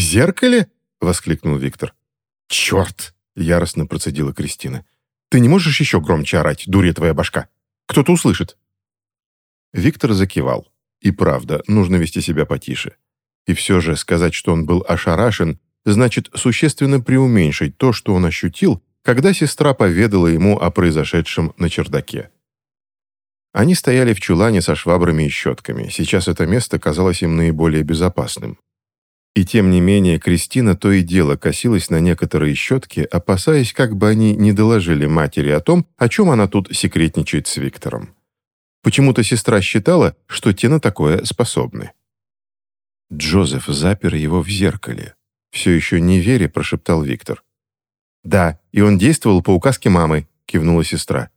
зеркале?» — воскликнул Виктор. «Черт!» — яростно процедила Кристина. «Ты не можешь еще громче орать, дурья твоя башка? Кто-то услышит». Виктор закивал. И правда, нужно вести себя потише. И все же сказать, что он был ошарашен, значит существенно преуменьшить то, что он ощутил, когда сестра поведала ему о произошедшем на чердаке. Они стояли в чулане со швабрами и щетками. Сейчас это место казалось им наиболее безопасным. И тем не менее Кристина то и дело косилась на некоторые щетки, опасаясь, как бы они не доложили матери о том, о чем она тут секретничает с Виктором. Почему-то сестра считала, что те на такое способны. Джозеф запер его в зеркале. Все еще не веря, прошептал Виктор. «Да, и он действовал по указке мамы», — кивнула сестра.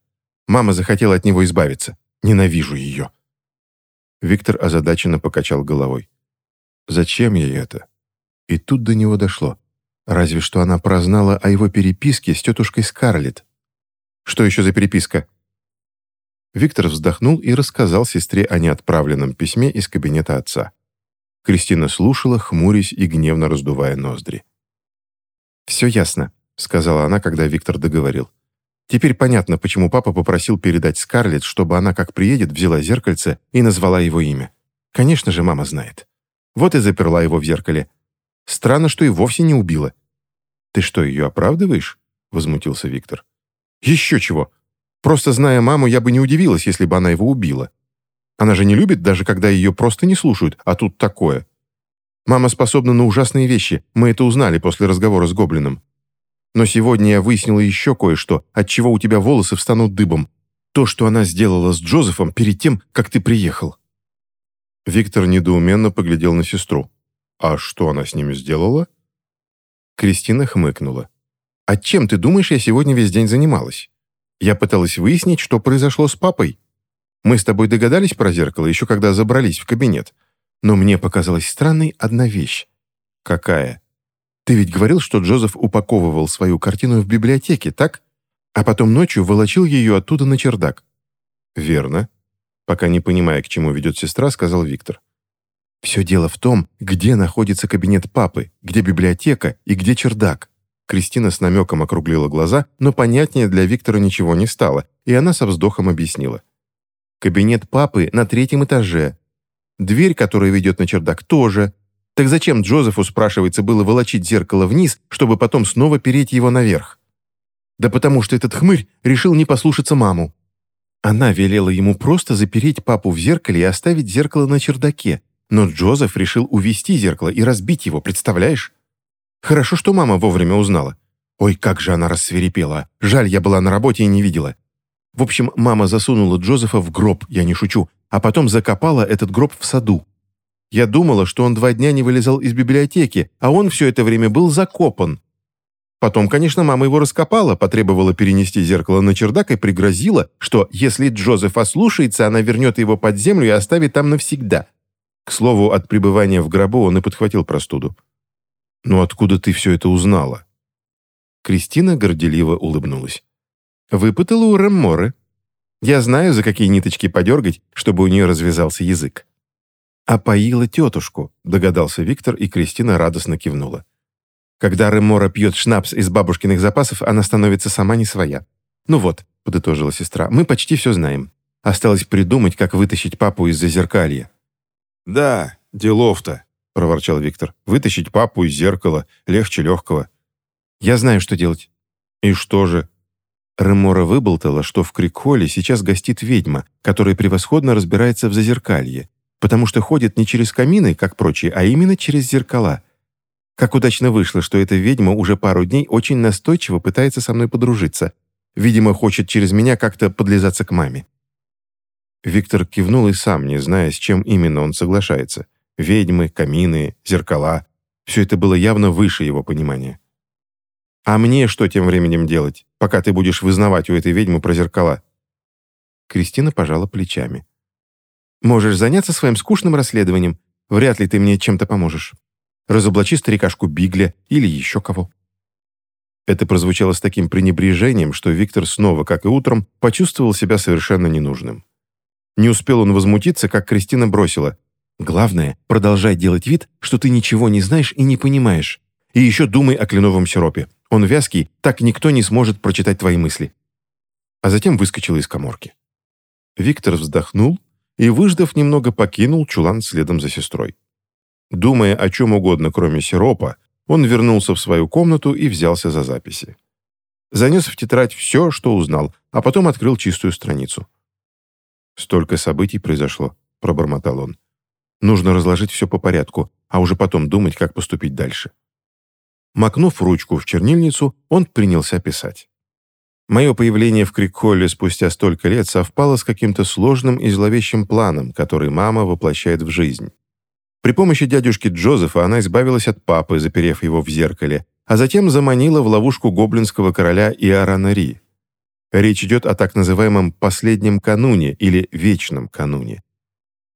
«Мама захотела от него избавиться. Ненавижу ее». Виктор озадаченно покачал головой. «Зачем ей это?» И тут до него дошло. Разве что она прознала о его переписке с тетушкой Скарлетт. «Что еще за переписка?» Виктор вздохнул и рассказал сестре о неотправленном письме из кабинета отца. Кристина слушала, хмурясь и гневно раздувая ноздри. «Все ясно», — сказала она, когда Виктор договорил. «Теперь понятно, почему папа попросил передать Скарлетт, чтобы она, как приедет, взяла зеркальце и назвала его имя. Конечно же, мама знает. Вот и заперла его в зеркале. Странно, что и вовсе не убила». «Ты что, ее оправдываешь?» — возмутился Виктор. «Еще чего. Просто зная маму, я бы не удивилась, если бы она его убила. Она же не любит, даже когда ее просто не слушают, а тут такое. Мама способна на ужасные вещи, мы это узнали после разговора с Гоблином. Но сегодня я выяснила еще кое-что, от чего у тебя волосы встанут дыбом. То, что она сделала с Джозефом перед тем, как ты приехал». Виктор недоуменно поглядел на сестру. «А что она с ними сделала?» Кристина хмыкнула. «А чем, ты думаешь, я сегодня весь день занималась? Я пыталась выяснить, что произошло с папой. Мы с тобой догадались про зеркало, еще когда забрались в кабинет. Но мне показалась странной одна вещь. Какая? Ты ведь говорил, что Джозеф упаковывал свою картину в библиотеке, так? А потом ночью волочил ее оттуда на чердак. Верно. Пока не понимая, к чему ведет сестра, сказал Виктор. Все дело в том, где находится кабинет папы, где библиотека и где чердак. Кристина с намеком округлила глаза, но понятнее для Виктора ничего не стало, и она со вздохом объяснила. «Кабинет папы на третьем этаже. Дверь, которая ведет на чердак, тоже. Так зачем Джозефу, спрашивается, было волочить зеркало вниз, чтобы потом снова переть его наверх? Да потому что этот хмырь решил не послушаться маму. Она велела ему просто запереть папу в зеркале и оставить зеркало на чердаке, но Джозеф решил увести зеркало и разбить его, представляешь? Хорошо, что мама вовремя узнала. Ой, как же она рассверепела. Жаль, я была на работе и не видела. В общем, мама засунула Джозефа в гроб, я не шучу, а потом закопала этот гроб в саду. Я думала, что он два дня не вылезал из библиотеки, а он все это время был закопан. Потом, конечно, мама его раскопала, потребовала перенести зеркало на чердак и пригрозила, что если Джозеф ослушается, она вернет его под землю и оставит там навсегда. К слову, от пребывания в гробу он и подхватил простуду. «Ну откуда ты все это узнала?» Кристина горделиво улыбнулась. «Выпытала у Ремморы. Я знаю, за какие ниточки подергать, чтобы у нее развязался язык». «А поила тетушку», — догадался Виктор, и Кристина радостно кивнула. «Когда Ремора пьет шнапс из бабушкиных запасов, она становится сама не своя. Ну вот», — подытожила сестра, — «мы почти все знаем. Осталось придумать, как вытащить папу из зазеркалья». «Да, делов-то», — проворчал Виктор. «Вытащить папу из зеркала легче легкого». «Я знаю, что делать». «И что же?» Ремора выболтала, что в Крикхолле сейчас гостит ведьма, которая превосходно разбирается в зазеркалье, потому что ходит не через камины, как прочие, а именно через зеркала. Как удачно вышло, что эта ведьма уже пару дней очень настойчиво пытается со мной подружиться. Видимо, хочет через меня как-то подлизаться к маме. Виктор кивнул и сам, не зная, с чем именно он соглашается. Ведьмы, камины, зеркала. Все это было явно выше его понимания. «А мне что тем временем делать, пока ты будешь вызнавать у этой ведьмы про зеркала?» Кристина пожала плечами. «Можешь заняться своим скучным расследованием. Вряд ли ты мне чем-то поможешь. Разоблачи старикашку Бигля или еще кого». Это прозвучало с таким пренебрежением, что Виктор снова, как и утром, почувствовал себя совершенно ненужным. Не успел он возмутиться, как Кристина бросила. Главное, продолжай делать вид, что ты ничего не знаешь и не понимаешь. И еще думай о кленовом сиропе. Он вязкий, так никто не сможет прочитать твои мысли». А затем выскочила из коморки. Виктор вздохнул и, выждав немного, покинул чулан следом за сестрой. Думая о чем угодно, кроме сиропа, он вернулся в свою комнату и взялся за записи. Занес в тетрадь все, что узнал, а потом открыл чистую страницу. «Столько событий произошло», — пробормотал он. «Нужно разложить все по порядку, а уже потом думать, как поступить дальше». Макнув ручку в чернильницу, он принялся писать. Мое появление в Крикхолле спустя столько лет совпало с каким-то сложным и зловещим планом, который мама воплощает в жизнь. При помощи дядюшки Джозефа она избавилась от папы, заперев его в зеркале, а затем заманила в ловушку гоблинского короля Иорана Ри. Речь идет о так называемом «последнем кануне» или «вечном кануне».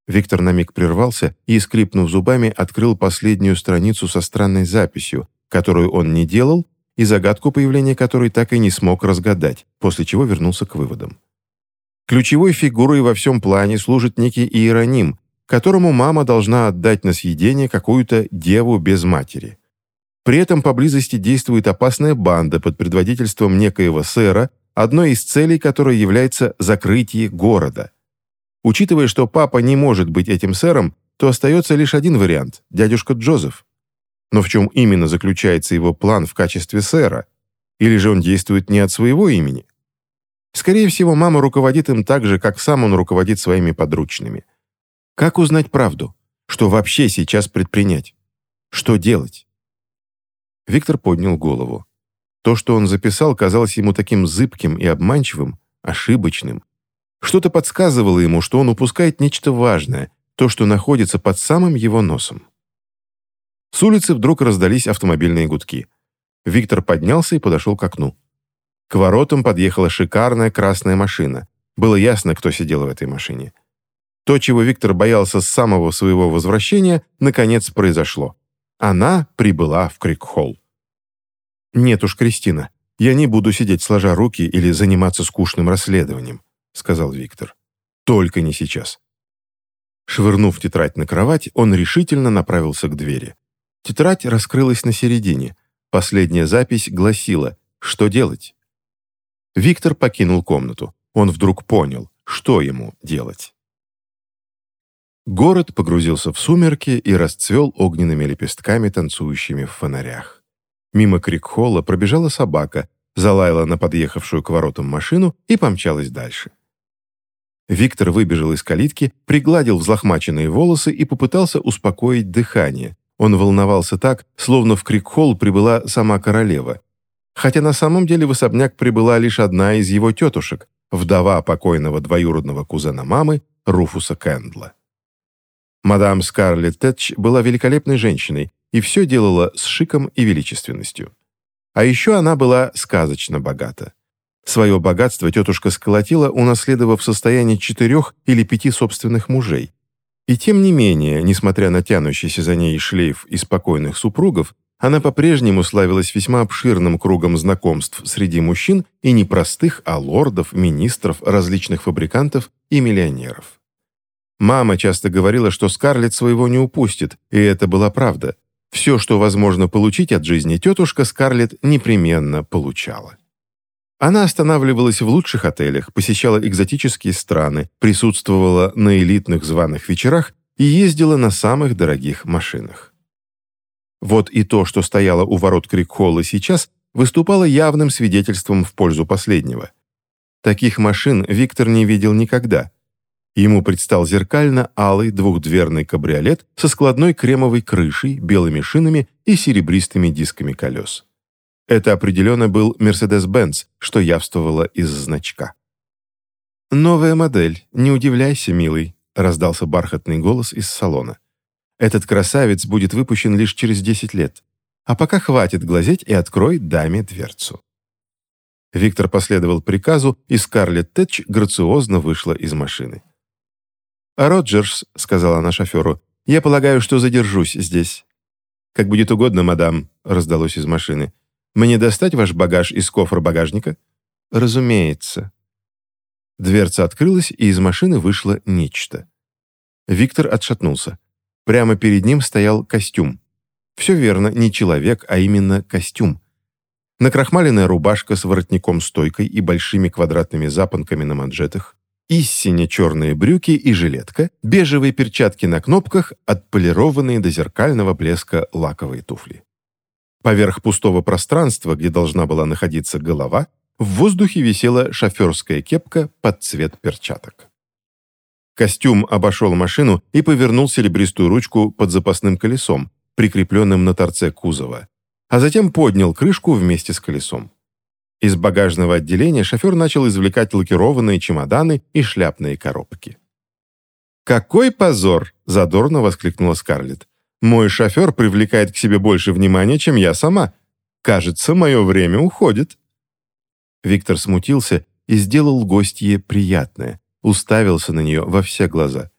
Виктор на миг прервался и, скрипнув зубами, открыл последнюю страницу со странной записью, которую он не делал, и загадку появления которой так и не смог разгадать, после чего вернулся к выводам. Ключевой фигурой во всем плане служит некий Иероним, которому мама должна отдать на съедение какую-то деву без матери. При этом поблизости действует опасная банда под предводительством некоего сэра, одной из целей которой является закрытие города. Учитывая, что папа не может быть этим сэром, то остается лишь один вариант – дядюшка Джозеф. Но в чем именно заключается его план в качестве сэра? Или же он действует не от своего имени? Скорее всего, мама руководит им так же, как сам он руководит своими подручными – как узнать правду? Что вообще сейчас предпринять? Что делать? Виктор поднял голову. То, что он записал, казалось ему таким зыбким и обманчивым, ошибочным. Что-то подсказывало ему, что он упускает нечто важное, то, что находится под самым его носом. С улицы вдруг раздались автомобильные гудки. Виктор поднялся и подошел к окну. К воротам подъехала шикарная красная машина. Было ясно, кто сидел в этой машине. То, чего Виктор боялся с самого своего возвращения, наконец произошло. Она прибыла в Крикхолл. «Нет уж, Кристина, я не буду сидеть сложа руки или заниматься скучным расследованием», сказал Виктор. «Только не сейчас». Швырнув тетрадь на кровать, он решительно направился к двери. Тетрадь раскрылась на середине. Последняя запись гласила «Что делать?». Виктор покинул комнату. Он вдруг понял, что ему делать. Город погрузился в сумерки и расцвел огненными лепестками, танцующими в фонарях. Мимо Крикхолла пробежала собака, залаяла на подъехавшую к воротам машину и помчалась дальше. Виктор выбежал из калитки, пригладил взлохмаченные волосы и попытался успокоить дыхание. Он волновался так, словно в Крикхолл прибыла сама королева. Хотя на самом деле в особняк прибыла лишь одна из его тетушек, вдова покойного двоюродного кузена мамы Руфуса Кэндла. Мадам Скарлетт Тэтч была великолепной женщиной и все делала с шиком и величественностью. А еще она была сказочно богата. Свое богатство тетушка сколотила, унаследовав состояние четырех или пяти собственных мужей. И тем не менее, несмотря на тянущийся за ней шлейф из спокойных супругов, она по-прежнему славилась весьма обширным кругом знакомств среди мужчин и не простых, а лордов, министров, различных фабрикантов и миллионеров. Мама часто говорила, что Скарлетт своего не упустит, и это была правда. Все, что возможно получить от жизни, тетушка Скарлетт непременно получала. Она останавливалась в лучших отелях, посещала экзотические страны, присутствовала на элитных званых вечерах и ездила на самых дорогих машинах. Вот и то, что стояло у ворот Крикхолла сейчас, выступало явным свидетельством в пользу последнего. Таких машин Виктор не видел никогда – Ему предстал зеркально-алый двухдверный кабриолет со складной кремовой крышей, белыми шинами и серебристыми дисками колес. Это определенно был Mercedes-Benz, что явствовало из значка. «Новая модель, не удивляйся, милый», — раздался бархатный голос из салона. «Этот красавец будет выпущен лишь через 10 лет. А пока хватит глазеть и открой даме дверцу». Виктор последовал приказу, и Скарлетт Тэтч грациозно вышла из машины. «Роджерс», — сказала она шоферу, — «я полагаю, что задержусь здесь». «Как будет угодно, мадам», — раздалось из машины. «Мне достать ваш багаж из кофра багажника?» «Разумеется». Дверца открылась, и из машины вышло нечто. Виктор отшатнулся. Прямо перед ним стоял костюм. Все верно, не человек, а именно костюм. Накрахмаленная рубашка с воротником-стойкой и большими квадратными запонками на манжетах, истине черные брюки и жилетка, бежевые перчатки на кнопках, отполированные до зеркального блеска лаковые туфли. Поверх пустого пространства, где должна была находиться голова, в воздухе висела шоферская кепка под цвет перчаток. Костюм обошел машину и повернул серебристую ручку под запасным колесом, прикрепленным на торце кузова, а затем поднял крышку вместе с колесом. Из багажного отделения шофер начал извлекать лакированные чемоданы и шляпные коробки. «Какой позор!» – задорно воскликнула Скарлетт. «Мой шофер привлекает к себе больше внимания, чем я сама. Кажется, мое время уходит». Виктор смутился и сделал гостье приятное, уставился на нее во все глаза.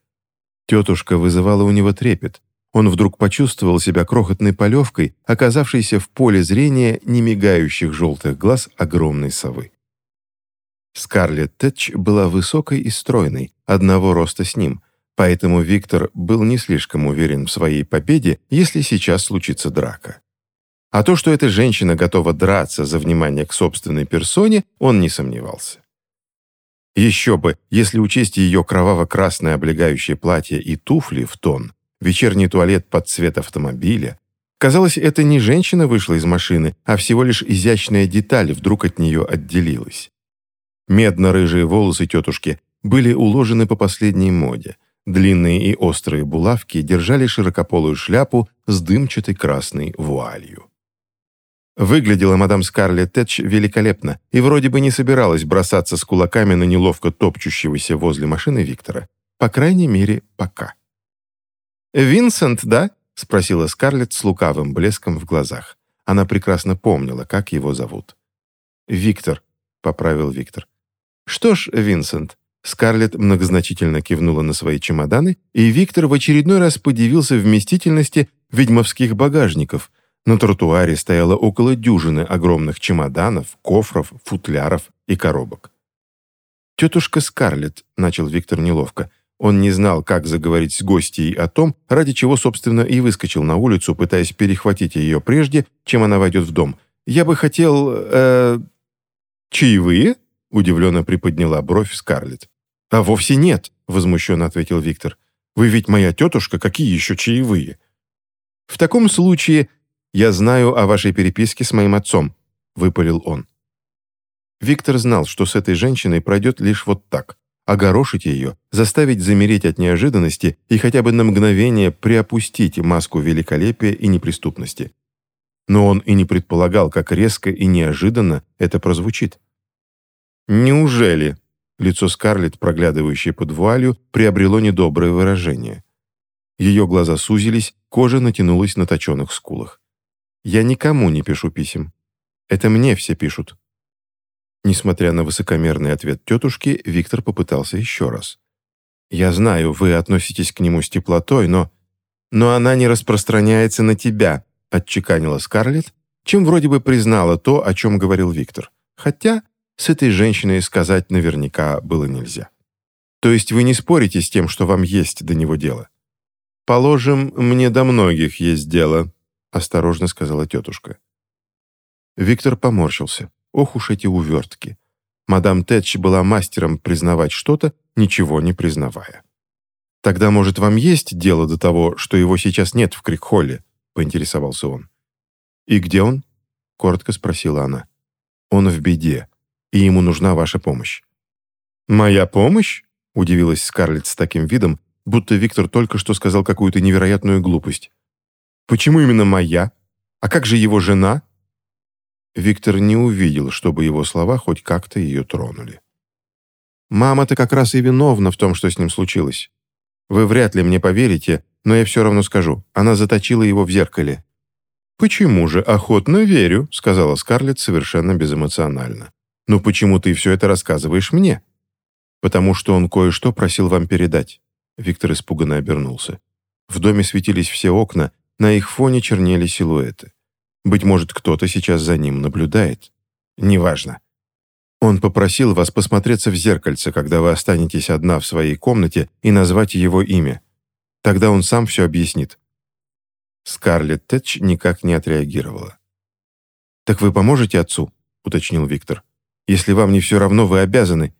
Тетушка вызывала у него трепет. Он вдруг почувствовал себя крохотной полевкой, оказавшейся в поле зрения немигающих желтых глаз огромной совы. Скарлетт Тэтч была высокой и стройной, одного роста с ним, поэтому Виктор был не слишком уверен в своей победе, если сейчас случится драка. А то, что эта женщина готова драться за внимание к собственной персоне, он не сомневался. Еще бы, если учесть ее кроваво-красное облегающее платье и туфли в тон, вечерний туалет под цвет автомобиля. Казалось, это не женщина вышла из машины, а всего лишь изящная деталь вдруг от нее отделилась. Медно-рыжие волосы тетушки были уложены по последней моде. Длинные и острые булавки держали широкополую шляпу с дымчатой красной вуалью. Выглядела мадам Скарлетт Тэтч великолепно и вроде бы не собиралась бросаться с кулаками на неловко топчущегося возле машины Виктора. По крайней мере, пока. «Винсент, да?» — спросила Скарлетт с лукавым блеском в глазах. Она прекрасно помнила, как его зовут. «Виктор», — поправил Виктор. «Что ж, Винсент». Скарлетт многозначительно кивнула на свои чемоданы, и Виктор в очередной раз подивился вместительности ведьмовских багажников. На тротуаре стояло около дюжины огромных чемоданов, кофров, футляров и коробок. «Тетушка Скарлетт», — начал Виктор неловко, он не знал, как заговорить с гостьей о том, ради чего, собственно, и выскочил на улицу, пытаясь перехватить ее прежде, чем она войдет в дом. «Я бы хотел... Э, чаевые?» — удивленно приподняла бровь Скарлетт. «А вовсе нет», — возмущенно ответил Виктор. «Вы ведь моя тетушка, какие еще чаевые?» «В таком случае я знаю о вашей переписке с моим отцом», — выпалил он. Виктор знал, что с этой женщиной пройдет лишь вот так огорошить ее, заставить замереть от неожиданности и хотя бы на мгновение приопустить маску великолепия и неприступности. Но он и не предполагал, как резко и неожиданно это прозвучит. «Неужели?» Лицо Скарлетт, проглядывающее под вуалью, приобрело недоброе выражение. Ее глаза сузились, кожа натянулась на точенных скулах. «Я никому не пишу писем. Это мне все пишут. Несмотря на высокомерный ответ тетушки, Виктор попытался еще раз. «Я знаю, вы относитесь к нему с теплотой, но...» «Но она не распространяется на тебя», — отчеканила Скарлетт, чем вроде бы признала то, о чем говорил Виктор. Хотя с этой женщиной сказать наверняка было нельзя. «То есть вы не спорите с тем, что вам есть до него дело?» «Положим, мне до многих есть дело», — осторожно сказала тетушка. Виктор поморщился. Ох уж эти увертки. Мадам Тэтч была мастером признавать что-то, ничего не признавая. «Тогда, может, вам есть дело до того, что его сейчас нет в Крикхолле?» — поинтересовался он. «И где он?» — коротко спросила она. «Он в беде, и ему нужна ваша помощь». «Моя помощь?» — удивилась Скарлетт с таким видом, будто Виктор только что сказал какую-то невероятную глупость. «Почему именно моя? А как же его жена?» Виктор не увидел, чтобы его слова хоть как-то ее тронули. «Мама-то как раз и виновна в том, что с ним случилось. Вы вряд ли мне поверите, но я все равно скажу. Она заточила его в зеркале». «Почему же? Охотно верю», — сказала Скарлетт совершенно безэмоционально. «Но почему ты все это рассказываешь мне?» «Потому что он кое-что просил вам передать». Виктор испуганно обернулся. В доме светились все окна, на их фоне чернели силуэты. Быть может, кто-то сейчас за ним наблюдает. Неважно. Он попросил вас посмотреться в зеркальце, когда вы останетесь одна в своей комнате, и назвать его имя. Тогда он сам все объяснит». Скарлетт Тэтч никак не отреагировала. «Так вы поможете отцу?» — уточнил Виктор. «Если вам не все равно, вы обязаны».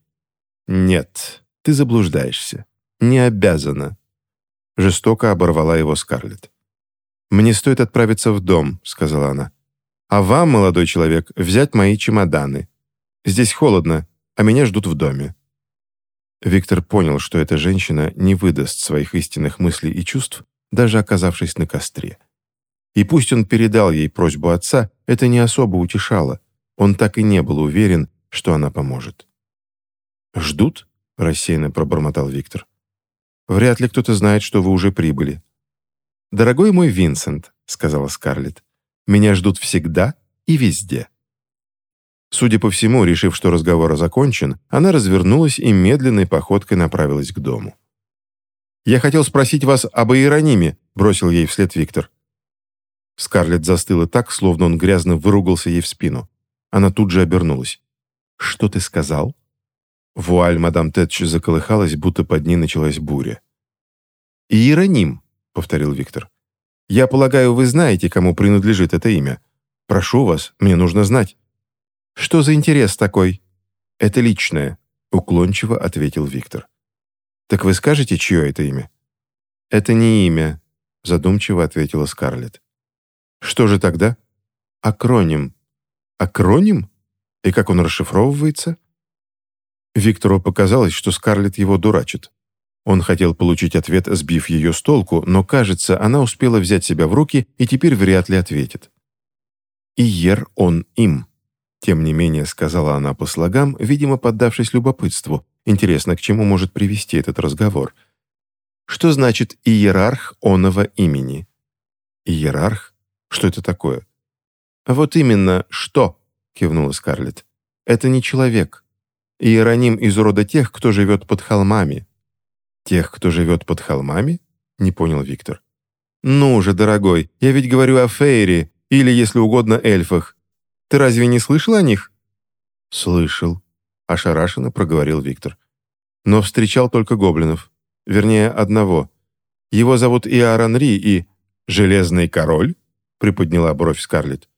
«Нет, ты заблуждаешься. Не обязана». Жестоко оборвала его Скарлетт. «Мне стоит отправиться в дом», — сказала она. «А вам, молодой человек, взять мои чемоданы. Здесь холодно, а меня ждут в доме». Виктор понял, что эта женщина не выдаст своих истинных мыслей и чувств, даже оказавшись на костре. И пусть он передал ей просьбу отца, это не особо утешало. Он так и не был уверен, что она поможет. «Ждут?» — рассеянно пробормотал Виктор. «Вряд ли кто-то знает, что вы уже прибыли». «Дорогой мой Винсент», — сказала Скарлетт, — «меня ждут всегда и везде». Судя по всему, решив, что разговор закончен, она развернулась и медленной походкой направилась к дому. «Я хотел спросить вас об Иерониме», — бросил ей вслед Виктор. Скарлетт застыла так, словно он грязно выругался ей в спину. Она тут же обернулась. «Что ты сказал?» Вуаль мадам Тэтч заколыхалась, будто под ней началась буря. «Иероним», — повторил Виктор. «Я полагаю, вы знаете, кому принадлежит это имя. Прошу вас, мне нужно знать». «Что за интерес такой?» «Это личное», — уклончиво ответил Виктор. «Так вы скажете, чье это имя?» «Это не имя», — задумчиво ответила Скарлетт. «Что же тогда?» «Акроним». «Акроним? И как он расшифровывается?» Виктору показалось, что Скарлетт его дурачит. Он хотел получить ответ, сбив ее с толку, но, кажется, она успела взять себя в руки и теперь вряд ли ответит. «Иер он им», — тем не менее сказала она по слогам, видимо, поддавшись любопытству. Интересно, к чему может привести этот разговор. «Что значит иерарх оного имени?» «Иерарх? Что это такое?» «Вот именно, что?» — кивнула Скарлетт. «Это не человек. Иероним из рода тех, кто живет под холмами». «Тех, кто живет под холмами?» — не понял Виктор. «Ну же, дорогой, я ведь говорю о Фейре, или, если угодно, эльфах. Ты разве не слышал о них?» «Слышал», — ошарашенно проговорил Виктор. «Но встречал только гоблинов. Вернее, одного. Его зовут Иоранн Ри и...» «Железный король?» — приподняла бровь Скарлетт.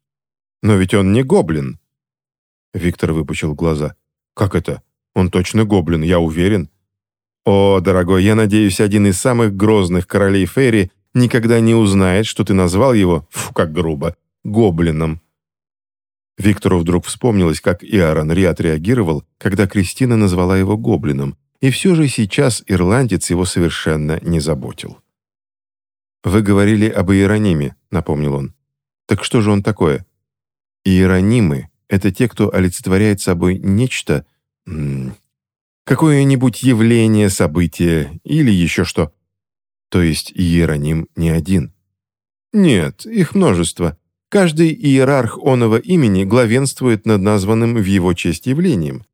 «Но ведь он не гоблин». Виктор выпучил глаза. «Как это? Он точно гоблин, я уверен». «О, дорогой, я надеюсь, один из самых грозных королей Ферри никогда не узнает, что ты назвал его, фу, как грубо, гоблином». Виктору вдруг вспомнилось, как Иоран Ри отреагировал, когда Кристина назвала его гоблином, и все же сейчас ирландец его совершенно не заботил. «Вы говорили об Иерониме», — напомнил он. «Так что же он такое?» «Иеронимы — это те, кто олицетворяет собой нечто... Какое-нибудь явление, событие или еще что. То есть Иероним не один». «Нет, их множество. Каждый иерарх оного имени главенствует над названным в его честь явлением.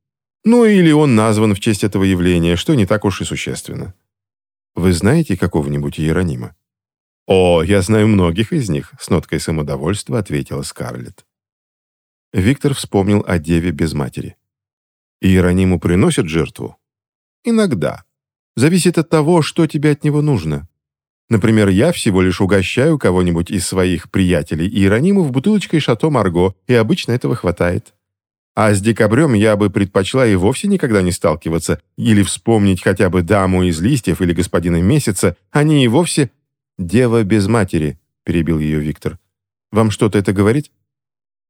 Ну или он назван в честь этого явления, что не так уж и существенно. Вы знаете какого-нибудь иеронима? «О, я знаю многих из них», — с ноткой самодовольства ответила Скарлетт. Виктор вспомнил о деве без матери. «Иерониму приносят жертву?» «Иногда. Зависит от того, что тебе от него нужно. Например, я всего лишь угощаю кого-нибудь из своих приятелей Иеронимов бутылочкой шато Марго, и обычно этого хватает. А с декабрем я бы предпочла и вовсе никогда не сталкиваться, или вспомнить хотя бы даму из листьев или господина месяца, они и вовсе «Дева без матери», — перебил ее Виктор. «Вам что-то это говорит?»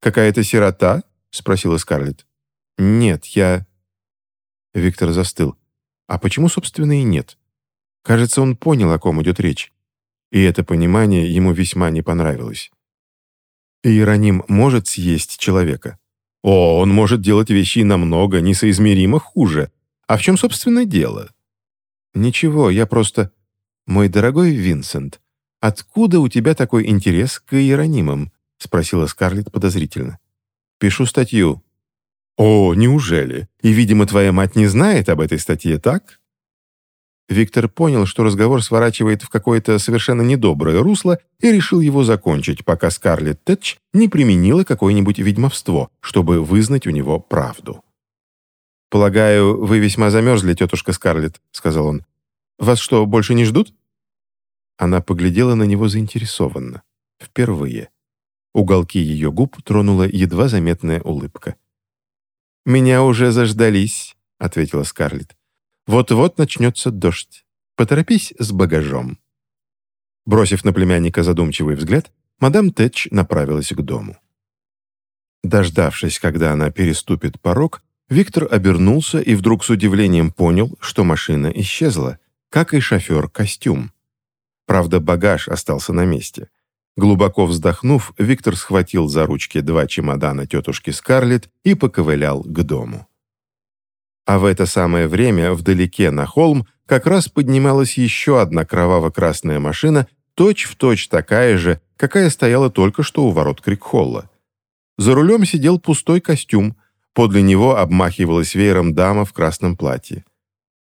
«Какая-то сирота?» — спросила Скарлетт. «Нет, я...» Виктор застыл. «А почему, собственно, и нет?» Кажется, он понял, о ком идет речь. И это понимание ему весьма не понравилось. Иероним может съесть человека. О, он может делать вещи намного, несоизмеримо хуже. А в чем, собственно, дело? Ничего, я просто... «Мой дорогой Винсент, откуда у тебя такой интерес к иеронимам?» — спросила Скарлетт подозрительно. «Пишу статью». «О, неужели? И, видимо, твоя мать не знает об этой статье, так?» Виктор понял, что разговор сворачивает в какое-то совершенно недоброе русло и решил его закончить, пока Скарлетт Тэтч не применила какое-нибудь ведьмовство, чтобы вызнать у него правду. «Полагаю, вы весьма замерзли, тетушка Скарлетт», — сказал он. «Вас что, больше не ждут?» Она поглядела на него заинтересованно. Впервые. Уголки ее губ тронула едва заметная улыбка. «Меня уже заждались», — ответила Скарлетт. «Вот-вот начнется дождь. Поторопись с багажом». Бросив на племянника задумчивый взгляд, мадам Тэтч направилась к дому. Дождавшись, когда она переступит порог, Виктор обернулся и вдруг с удивлением понял, что машина исчезла, как и шофер-костюм. Правда, багаж остался на месте. Глубоко вздохнув, Виктор схватил за ручки два чемодана тетушки Скарлетт и поковылял к дому. А в это самое время вдалеке на холм как раз поднималась еще одна кроваво-красная машина, точь-в-точь точь такая же, какая стояла только что у ворот Крикхолла. За рулем сидел пустой костюм, подле него обмахивалась веером дама в красном платье.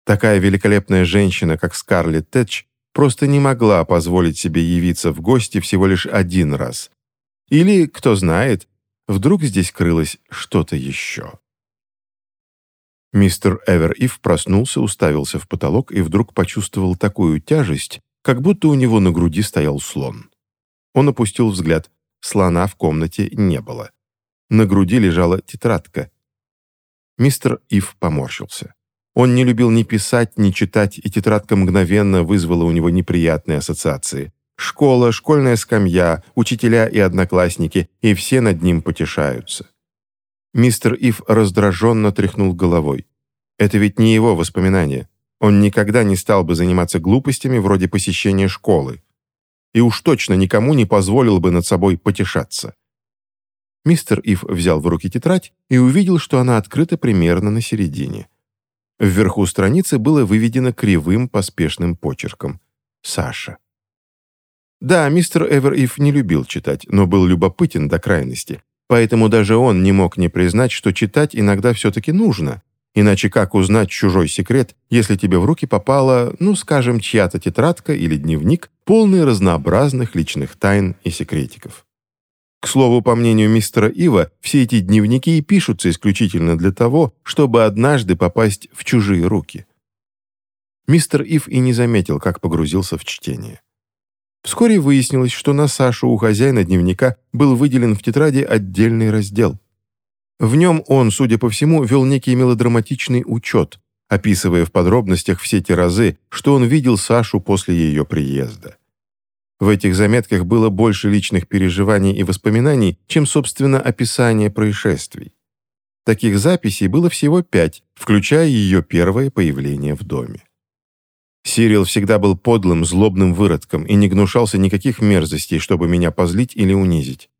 Такая великолепная женщина, как Скарлетт Тэтч, просто не могла позволить себе явиться в гости всего лишь один раз. Или, кто знает, вдруг здесь крылось что-то еще. Мистер Эвер Ив проснулся, уставился в потолок и вдруг почувствовал такую тяжесть, как будто у него на груди стоял слон. Он опустил взгляд. Слона в комнате не было. На груди лежала тетрадка. Мистер Ив поморщился. Он не любил ни писать, ни читать, и тетрадка мгновенно вызвала у него неприятные ассоциации. Школа, школьная скамья, учителя и одноклассники, и все над ним потешаются. Мистер Ив раздраженно тряхнул головой. Это ведь не его воспоминания. Он никогда не стал бы заниматься глупостями вроде посещения школы и уж точно никому не позволил бы над собой потешаться. Мистер Ив взял в руки тетрадь и увидел, что она открыта примерно на середине. Вверху страницы было выведено кривым поспешным почерком. «Саша». Да, мистер Эвер Ив не любил читать, но был любопытен до крайности, поэтому даже он не мог не признать, что читать иногда все-таки нужно, Иначе как узнать чужой секрет, если тебе в руки попала, ну, скажем, чья-то тетрадка или дневник, полный разнообразных личных тайн и секретиков? К слову, по мнению мистера Ива, все эти дневники и пишутся исключительно для того, чтобы однажды попасть в чужие руки. Мистер Ив и не заметил, как погрузился в чтение. Вскоре выяснилось, что на Сашу у хозяина дневника был выделен в тетради отдельный раздел. В нем он, судя по всему, вел некий мелодраматичный учет, описывая в подробностях все те разы, что он видел Сашу после ее приезда. В этих заметках было больше личных переживаний и воспоминаний, чем, собственно, описание происшествий. Таких записей было всего пять, включая ее первое появление в доме. Сирил всегда был подлым, злобным выродком и не гнушался никаких мерзостей, чтобы меня позлить или унизить.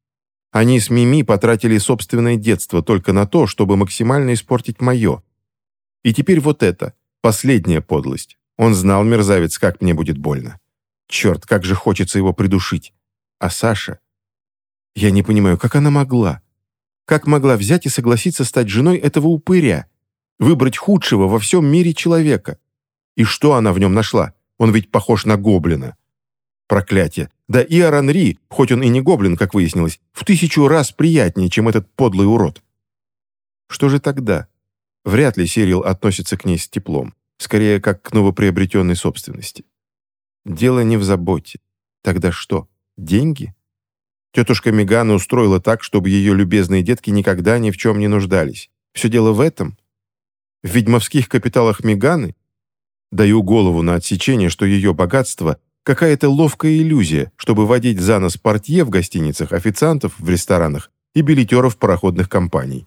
Они с Мими потратили собственное детство только на то, чтобы максимально испортить мое. И теперь вот это, последняя подлость. Он знал, мерзавец, как мне будет больно. Черт, как же хочется его придушить. А Саша? Я не понимаю, как она могла? Как могла взять и согласиться стать женой этого упыря? Выбрать худшего во всем мире человека? И что она в нем нашла? Он ведь похож на гоблина. Проклятие! Да и Аранри, хоть он и не гоблин, как выяснилось, в тысячу раз приятнее, чем этот подлый урод. Что же тогда? Вряд ли Сирил относится к ней с теплом, скорее как к новоприобретенной собственности. Дело не в заботе. Тогда что, деньги? Тетушка Мегана устроила так, чтобы ее любезные детки никогда ни в чем не нуждались. Все дело в этом? В ведьмовских капиталах Меганы? Даю голову на отсечение, что ее богатство Какая-то ловкая иллюзия, чтобы водить за нос портье в гостиницах, официантов в ресторанах и билетеров пароходных компаний.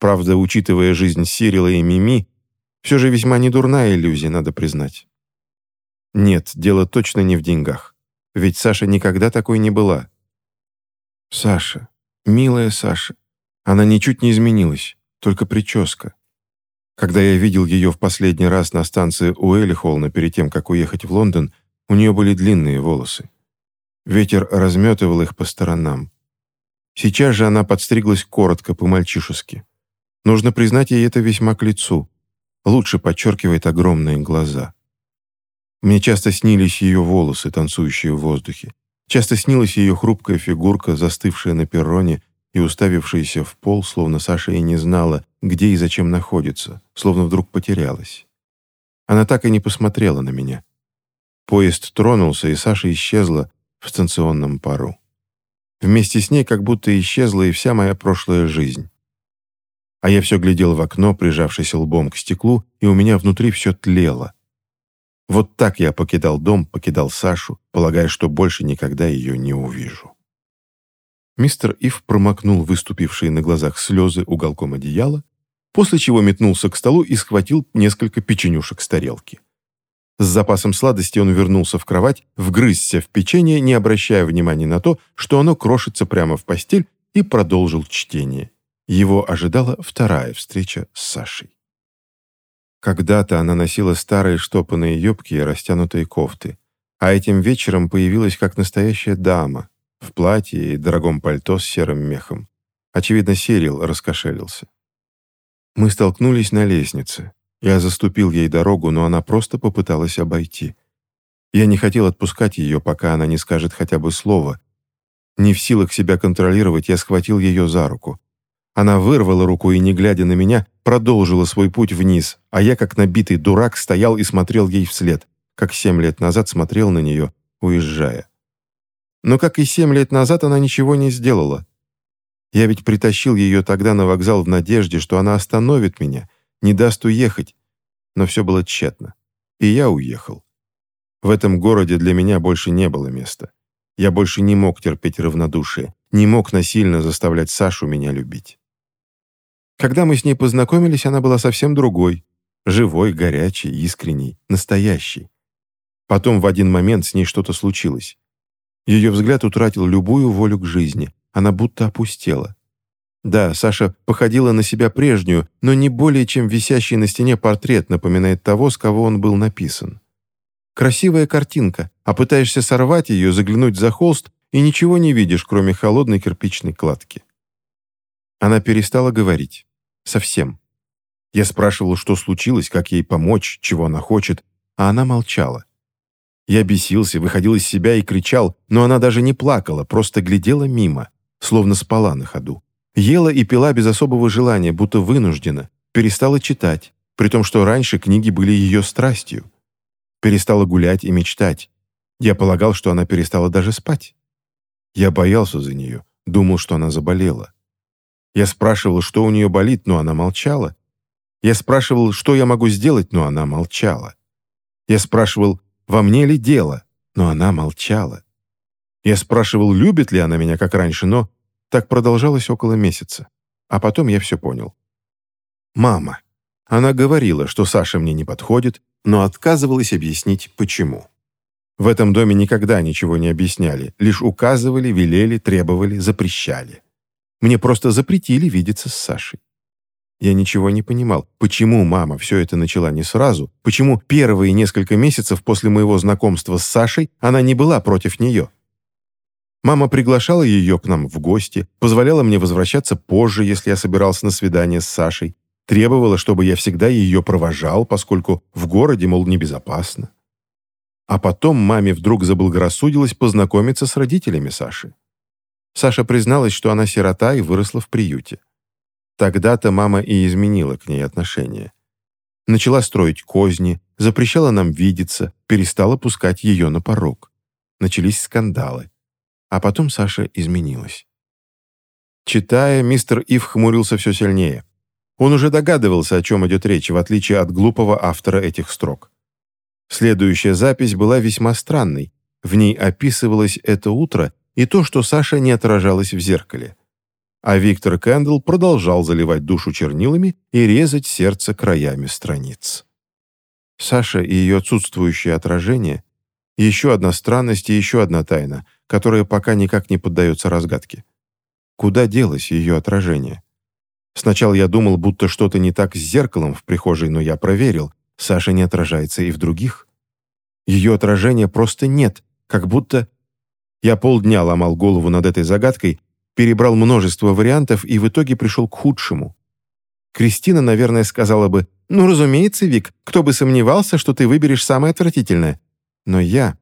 Правда, учитывая жизнь Сирила и Мими, все же весьма недурная иллюзия, надо признать. Нет, дело точно не в деньгах. Ведь Саша никогда такой не была. Саша, милая Саша. Она ничуть не изменилась, только прическа. Когда я видел ее в последний раз на станции Уэллихолна перед тем, как уехать в Лондон, у нее были длинные волосы. Ветер разметывал их по сторонам. Сейчас же она подстриглась коротко, по-мальчишески. Нужно признать ей это весьма к лицу. Лучше подчеркивает огромные глаза. Мне часто снились ее волосы, танцующие в воздухе. Часто снилась ее хрупкая фигурка, застывшая на перроне и уставившаяся в пол, словно Саша и не знала, где и зачем находится, словно вдруг потерялась. Она так и не посмотрела на меня. Поезд тронулся, и Саша исчезла в станционном пару. Вместе с ней как будто исчезла и вся моя прошлая жизнь. А я все глядел в окно, прижавшись лбом к стеклу, и у меня внутри все тлело. Вот так я покидал дом, покидал Сашу, полагая, что больше никогда ее не увижу. Мистер Ив промокнул выступившие на глазах слезы уголком одеяла, после чего метнулся к столу и схватил несколько печенюшек с тарелки. С запасом сладости он вернулся в кровать, вгрызся в печенье, не обращая внимания на то, что оно крошится прямо в постель, и продолжил чтение. Его ожидала вторая встреча с Сашей. Когда-то она носила старые штопанные юбки и растянутые кофты, а этим вечером появилась как настоящая дама в платье и дорогом пальто с серым мехом. Очевидно, Серил раскошелился. Мы столкнулись на лестнице. Я заступил ей дорогу, но она просто попыталась обойти. Я не хотел отпускать ее, пока она не скажет хотя бы слово. Не в силах себя контролировать, я схватил ее за руку. Она вырвала руку и, не глядя на меня, продолжила свой путь вниз, а я, как набитый дурак, стоял и смотрел ей вслед, как семь лет назад смотрел на нее, уезжая. Но, как и семь лет назад, она ничего не сделала. Я ведь притащил ее тогда на вокзал в надежде, что она остановит меня, не даст уехать. Но все было тщетно. И я уехал. В этом городе для меня больше не было места. Я больше не мог терпеть равнодушие, не мог насильно заставлять Сашу меня любить. Когда мы с ней познакомились, она была совсем другой. Живой, горячей, искренней, настоящей. Потом в один момент с ней что-то случилось. Ее взгляд утратил любую волю к жизни. Она будто опустела. Да, Саша походила на себя прежнюю, но не более чем висящий на стене портрет напоминает того, с кого он был написан. Красивая картинка, а пытаешься сорвать ее, заглянуть за холст, и ничего не видишь, кроме холодной кирпичной кладки. Она перестала говорить. Совсем. Я спрашивал, что случилось, как ей помочь, чего она хочет, а она молчала. Я бесился, выходил из себя и кричал, но она даже не плакала, просто глядела мимо, словно спала на ходу. Ела и пила без особого желания, будто вынуждена, перестала читать, при том, что раньше книги были ее страстью. Перестала гулять и мечтать. Я полагал, что она перестала даже спать. Я боялся за нее, думал, что она заболела. Я спрашивал, что у нее болит, но она молчала. Я спрашивал, что я могу сделать, но она молчала. Я спрашивал, во мне ли дело, но она молчала. Я спрашивал, любит ли она меня, как раньше, но так продолжалось около месяца. А потом я все понял. Мама. Она говорила, что Саша мне не подходит, но отказывалась объяснить, почему. В этом доме никогда ничего не объясняли, лишь указывали, велели, требовали, запрещали. Мне просто запретили видеться с Сашей. Я ничего не понимал, почему мама все это начала не сразу, почему первые несколько месяцев после моего знакомства с Сашей она не была против нее. Мама приглашала ее к нам в гости, позволяла мне возвращаться позже, если я собирался на свидание с Сашей, требовала, чтобы я всегда ее провожал, поскольку в городе, мол, небезопасно. А потом маме вдруг заблагорассудилось познакомиться с родителями Саши. Саша призналась, что она сирота и выросла в приюте. Тогда-то мама и изменила к ней отношение. Начала строить козни, запрещала нам видеться, перестала пускать ее на порог. Начались скандалы. А потом Саша изменилась. Читая, мистер Ив хмурился все сильнее. Он уже догадывался, о чем идет речь, в отличие от глупого автора этих строк. Следующая запись была весьма странной. В ней описывалось это утро и то, что Саша не отражалась в зеркале. А Виктор Кэндл продолжал заливать душу чернилами и резать сердце краями страниц. Саша и ее отсутствующее отражение — еще одна странность и еще одна тайна, которая пока никак не поддается разгадке. Куда делось ее отражение? Сначала я думал, будто что-то не так с зеркалом в прихожей, но я проверил. Саша не отражается и в других. Ее отражения просто нет, как будто я полдня ломал голову над этой загадкой, перебрал множество вариантов и в итоге пришел к худшему. Кристина, наверное, сказала бы, «Ну, разумеется, Вик, кто бы сомневался, что ты выберешь самое отвратительное». Но я...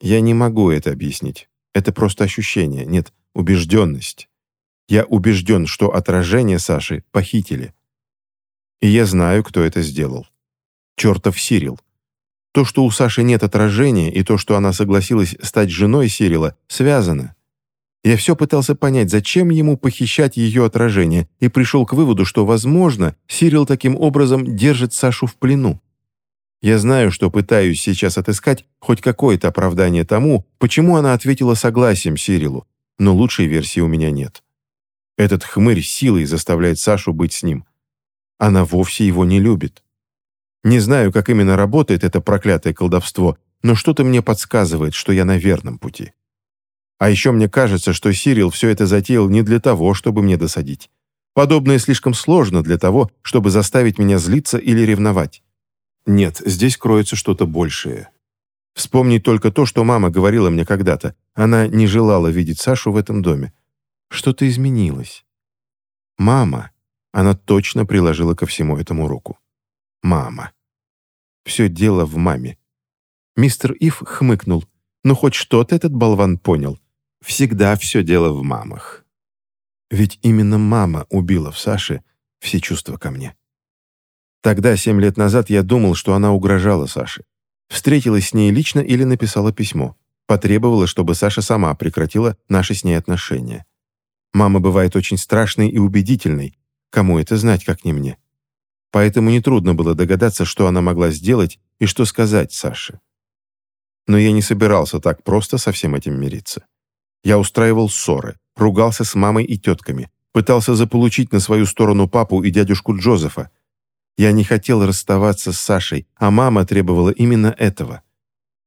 Я не могу это объяснить. Это просто ощущение, нет, убежденность. Я убежден, что отражение Саши похитили. И я знаю, кто это сделал. Чертов Сирил. То, что у Саши нет отражения, и то, что она согласилась стать женой Сирила, связано. Я все пытался понять, зачем ему похищать ее отражение, и пришел к выводу, что, возможно, Сирил таким образом держит Сашу в плену. Я знаю, что пытаюсь сейчас отыскать хоть какое-то оправдание тому, почему она ответила согласием Сирилу, но лучшей версии у меня нет. Этот хмырь силой заставляет Сашу быть с ним. Она вовсе его не любит. Не знаю, как именно работает это проклятое колдовство, но что-то мне подсказывает, что я на верном пути. А еще мне кажется, что Сирил все это затеял не для того, чтобы мне досадить. Подобное слишком сложно для того, чтобы заставить меня злиться или ревновать. Нет, здесь кроется что-то большее. Вспомнить только то, что мама говорила мне когда-то. Она не желала видеть Сашу в этом доме. Что-то изменилось. Мама. Она точно приложила ко всему этому руку. Мама. Все дело в маме. Мистер Ив хмыкнул. Ну, хоть что-то этот болван понял. Всегда все дело в мамах. Ведь именно мама убила в Саше все чувства ко мне. Тогда, семь лет назад, я думал, что она угрожала Саше. Встретилась с ней лично или написала письмо. Потребовала, чтобы Саша сама прекратила наши с ней отношения. Мама бывает очень страшной и убедительной. Кому это знать, как не мне? Поэтому нетрудно было догадаться, что она могла сделать и что сказать Саше. Но я не собирался так просто со всем этим мириться. Я устраивал ссоры, ругался с мамой и тетками, пытался заполучить на свою сторону папу и дядюшку Джозефа. Я не хотел расставаться с Сашей, а мама требовала именно этого.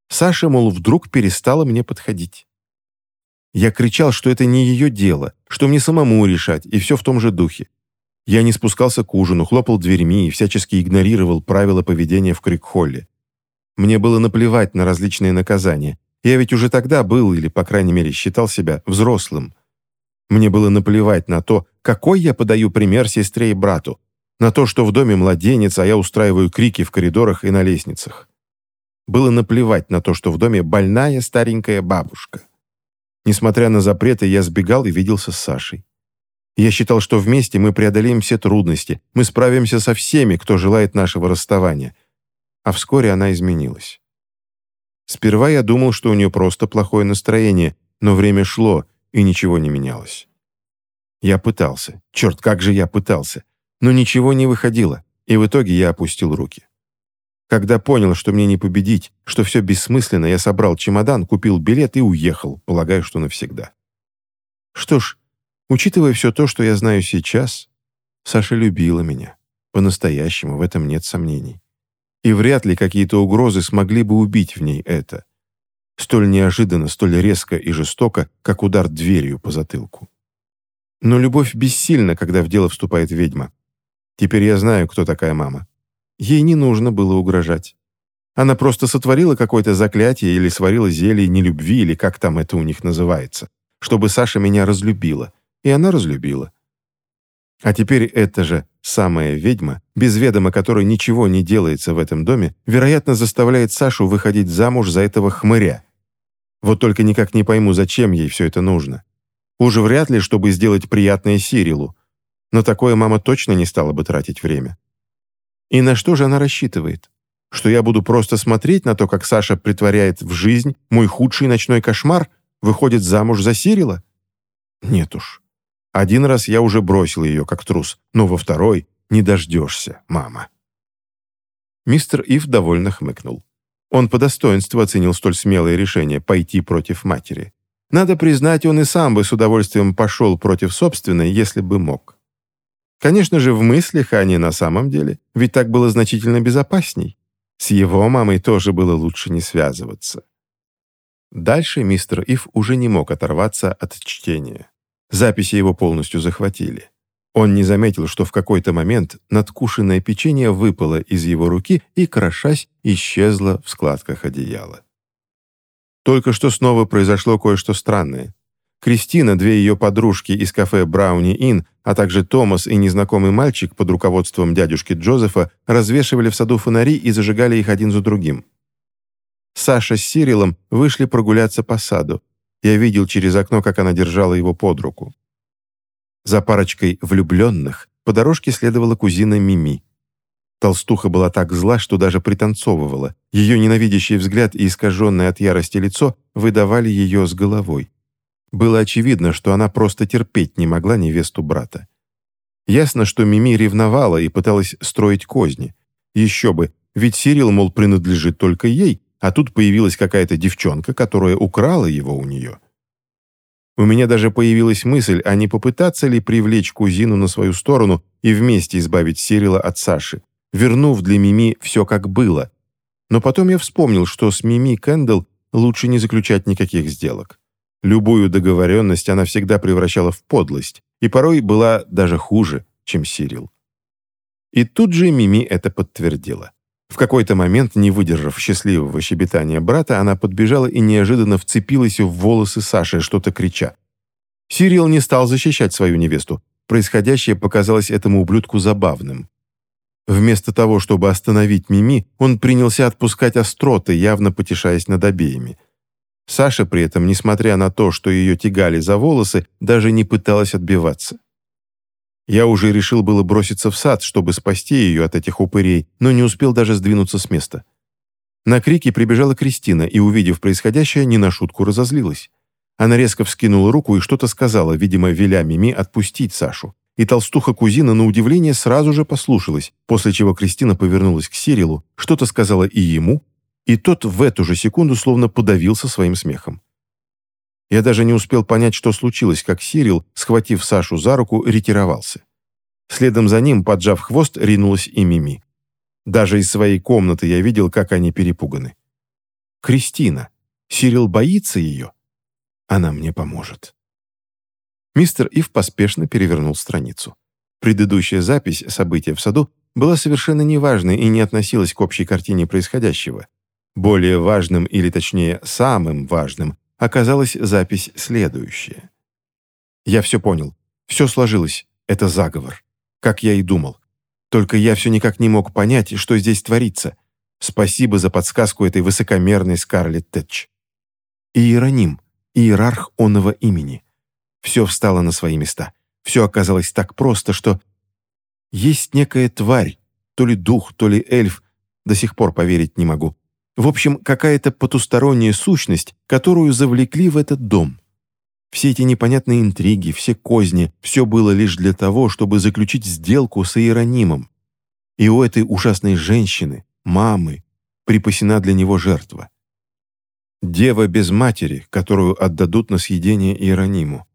Саша, мол, вдруг перестала мне подходить. Я кричал, что это не ее дело, что мне самому решать, и все в том же духе. Я не спускался к ужину, хлопал дверьми и всячески игнорировал правила поведения в Крикхолле. Мне было наплевать на различные наказания, я ведь уже тогда был, или, по крайней мере, считал себя взрослым. Мне было наплевать на то, какой я подаю пример сестре и брату, на то, что в доме младенец, а я устраиваю крики в коридорах и на лестницах. Было наплевать на то, что в доме больная старенькая бабушка. Несмотря на запреты, я сбегал и виделся с Сашей. Я считал, что вместе мы преодолеем все трудности, мы справимся со всеми, кто желает нашего расставания. А вскоре она изменилась. Сперва я думал, что у нее просто плохое настроение, но время шло, и ничего не менялось. Я пытался. Черт, как же я пытался. Но ничего не выходило, и в итоге я опустил руки. Когда понял, что мне не победить, что все бессмысленно, я собрал чемодан, купил билет и уехал, полагаю, что навсегда. Что ж, учитывая все то, что я знаю сейчас, Саша любила меня. По-настоящему, в этом нет сомнений и вряд ли какие-то угрозы смогли бы убить в ней это. Столь неожиданно, столь резко и жестоко, как удар дверью по затылку. Но любовь бессильна, когда в дело вступает ведьма. Теперь я знаю, кто такая мама. Ей не нужно было угрожать. Она просто сотворила какое-то заклятие или сварила зелье нелюбви, или как там это у них называется, чтобы Саша меня разлюбила. И она разлюбила. А теперь эта же самая ведьма, без ведома которой ничего не делается в этом доме, вероятно, заставляет Сашу выходить замуж за этого хмыря. Вот только никак не пойму, зачем ей все это нужно. Уже вряд ли, чтобы сделать приятное Сирилу. Но такое мама точно не стала бы тратить время. И на что же она рассчитывает? Что я буду просто смотреть на то, как Саша притворяет в жизнь мой худший ночной кошмар, выходит замуж за Сирила? Нет уж. Один раз я уже бросил ее, как трус, но во второй не дождешься, мама». Мистер Ив довольно хмыкнул. Он по достоинству оценил столь смелое решение пойти против матери. Надо признать, он и сам бы с удовольствием пошел против собственной, если бы мог. Конечно же, в мыслях, а не на самом деле, ведь так было значительно безопасней. С его мамой тоже было лучше не связываться. Дальше мистер Ив уже не мог оторваться от чтения. Записи его полностью захватили. Он не заметил, что в какой-то момент надкушенное печенье выпало из его руки и, крошась, исчезло в складках одеяла. Только что снова произошло кое-что странное. Кристина, две ее подружки из кафе «Брауни Inn», а также Томас и незнакомый мальчик под руководством дядюшки Джозефа развешивали в саду фонари и зажигали их один за другим. Саша с Сирилом вышли прогуляться по саду, я видел через окно, как она держала его под руку. За парочкой влюбленных по дорожке следовала кузина Мими. Толстуха была так зла, что даже пританцовывала. Ее ненавидящий взгляд и искаженное от ярости лицо выдавали ее с головой. Было очевидно, что она просто терпеть не могла невесту брата. Ясно, что Мими ревновала и пыталась строить козни. Еще бы, ведь Сирил, мол, принадлежит только ей, а тут появилась какая-то девчонка, которая украла его у нее. У меня даже появилась мысль, а не попытаться ли привлечь кузину на свою сторону и вместе избавить Сирила от Саши, вернув для Мими все как было. Но потом я вспомнил, что с Мими Кэндалл лучше не заключать никаких сделок. Любую договоренность она всегда превращала в подлость, и порой была даже хуже, чем Сирил. И тут же Мими это подтвердила. В какой-то момент, не выдержав счастливого щебетания брата, она подбежала и неожиданно вцепилась в волосы Саши, что-то крича. Сирил не стал защищать свою невесту. Происходящее показалось этому ублюдку забавным. Вместо того, чтобы остановить Мими, он принялся отпускать остроты, явно потешаясь над обеими. Саша при этом, несмотря на то, что ее тягали за волосы, даже не пыталась отбиваться. Я уже решил было броситься в сад, чтобы спасти ее от этих упырей, но не успел даже сдвинуться с места. На крики прибежала Кристина и, увидев происходящее, не на шутку разозлилась. Она резко вскинула руку и что-то сказала, видимо, веля Мими отпустить Сашу. И толстуха-кузина, на удивление, сразу же послушалась, после чего Кристина повернулась к Сирилу, что-то сказала и ему, и тот в эту же секунду словно подавился своим смехом. Я даже не успел понять, что случилось, как Сирил, схватив Сашу за руку, ретировался. Следом за ним, поджав хвост, ринулась и Мими. Даже из своей комнаты я видел, как они перепуганы. «Кристина! Сирил боится ее? Она мне поможет». Мистер Ив поспешно перевернул страницу. Предыдущая запись события в саду была совершенно неважной и не относилась к общей картине происходящего. Более важным, или точнее, самым важным, оказалась запись следующая. Я все понял. Все сложилось. Это заговор. Как я и думал. Только я все никак не мог понять, что здесь творится. Спасибо за подсказку этой высокомерной Скарлетт Тэтч. Иероним, иерарх онного имени. Все встало на свои места. Все оказалось так просто, что... Есть некая тварь, то ли дух, то ли эльф, до сих пор поверить не могу, в общем, какая-то потусторонняя сущность, которую завлекли в этот дом. Все эти непонятные интриги, все козни, все было лишь для того, чтобы заключить сделку с Иеронимом. И у этой ужасной женщины, мамы, припасена для него жертва. Дева без матери, которую отдадут на съедение Иерониму.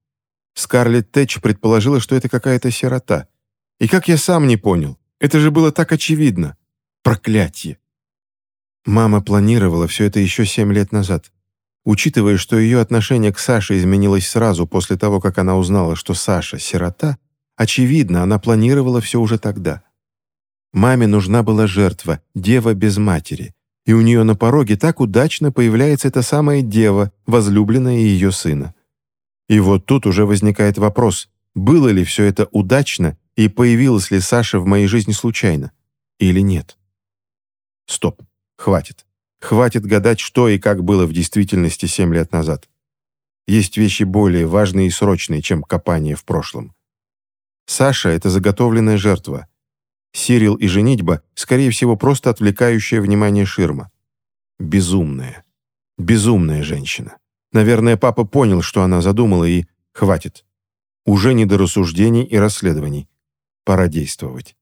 Скарлетт Тэтч предположила, что это какая-то сирота. И как я сам не понял, это же было так очевидно. Проклятье! Мама планировала все это еще семь лет назад. Учитывая, что ее отношение к Саше изменилось сразу после того, как она узнала, что Саша — сирота, очевидно, она планировала все уже тогда. Маме нужна была жертва, дева без матери, и у нее на пороге так удачно появляется эта самая дева, возлюбленная ее сына. И вот тут уже возникает вопрос, было ли все это удачно и появилась ли Саша в моей жизни случайно или нет. Стоп. Хватит. Хватит гадать, что и как было в действительности семь лет назад. Есть вещи более важные и срочные, чем копание в прошлом. Саша — это заготовленная жертва. Сирил и женитьба, скорее всего, просто отвлекающая внимание ширма. Безумная. Безумная женщина. Наверное, папа понял, что она задумала, и хватит. Уже не до рассуждений и расследований. Пора действовать.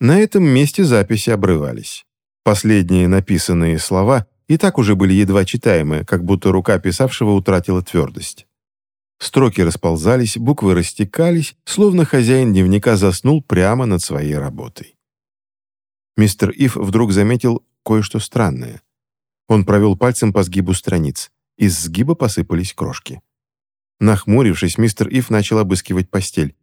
На этом месте записи обрывались. Последние написанные слова и так уже были едва читаемы, как будто рука писавшего утратила твердость. Строки расползались, буквы растекались, словно хозяин дневника заснул прямо над своей работой. Мистер Ив вдруг заметил кое-что странное. Он провел пальцем по сгибу страниц. Из сгиба посыпались крошки. Нахмурившись, мистер Ив начал обыскивать постель.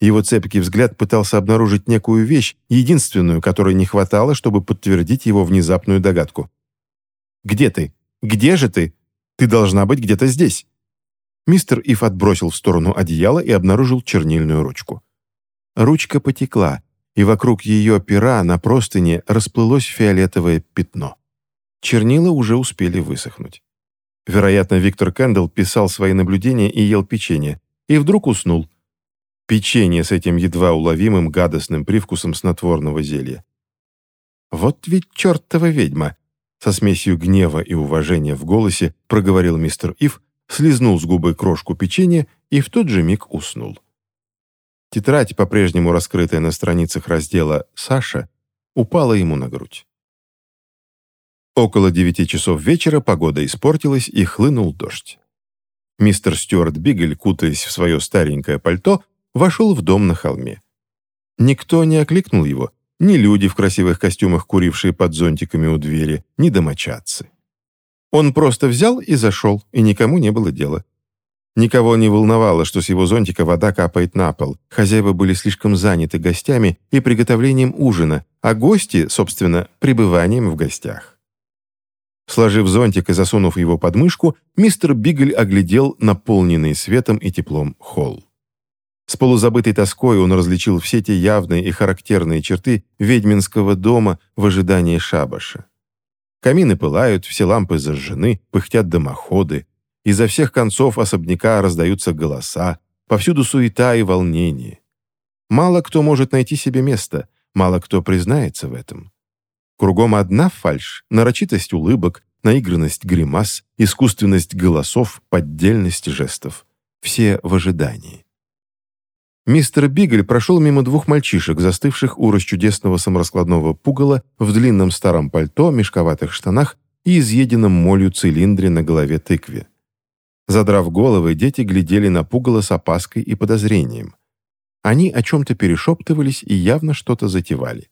Его цепкий взгляд пытался обнаружить некую вещь, единственную, которой не хватало, чтобы подтвердить его внезапную догадку. «Где ты? Где же ты? Ты должна быть где-то здесь!» Мистер Ив отбросил в сторону одеяла и обнаружил чернильную ручку. Ручка потекла, и вокруг ее пера на простыне расплылось фиолетовое пятно. Чернила уже успели высохнуть. Вероятно, Виктор Кэндалл писал свои наблюдения и ел печенье, и вдруг уснул, Печенье с этим едва уловимым гадостным привкусом снотворного зелья. «Вот ведь чертова ведьма!» Со смесью гнева и уважения в голосе проговорил мистер Ив, слизнул с губы крошку печенья и в тот же миг уснул. Тетрадь, по-прежнему раскрытая на страницах раздела «Саша», упала ему на грудь. Около девяти часов вечера погода испортилась и хлынул дождь. Мистер Стюарт Бигель, кутаясь в свое старенькое пальто, вошел в дом на холме. Никто не окликнул его, ни люди в красивых костюмах, курившие под зонтиками у двери, ни домочадцы. Он просто взял и зашел, и никому не было дела. Никого не волновало, что с его зонтика вода капает на пол. Хозяева были слишком заняты гостями и приготовлением ужина, а гости, собственно, пребыванием в гостях. Сложив зонтик и засунув его под мышку, мистер Бигль оглядел наполненный светом и теплом холл. С полузабытой тоской он различил все те явные и характерные черты ведьминского дома в ожидании шабаша. Камины пылают, все лампы зажжены, пыхтят дымоходы, Изо всех концов особняка раздаются голоса, повсюду суета и волнение. Мало кто может найти себе место, мало кто признается в этом. Кругом одна фальшь, нарочитость улыбок, наигранность гримас, искусственность голосов, поддельность жестов. Все в ожидании. Мистер Бигль прошел мимо двух мальчишек, застывших у расчудесного самораскладного пугала в длинном старом пальто, мешковатых штанах и изъеденном молью цилиндре на голове тыкве. Задрав головы, дети глядели на пугало с опаской и подозрением. Они о чем-то перешептывались и явно что-то затевали.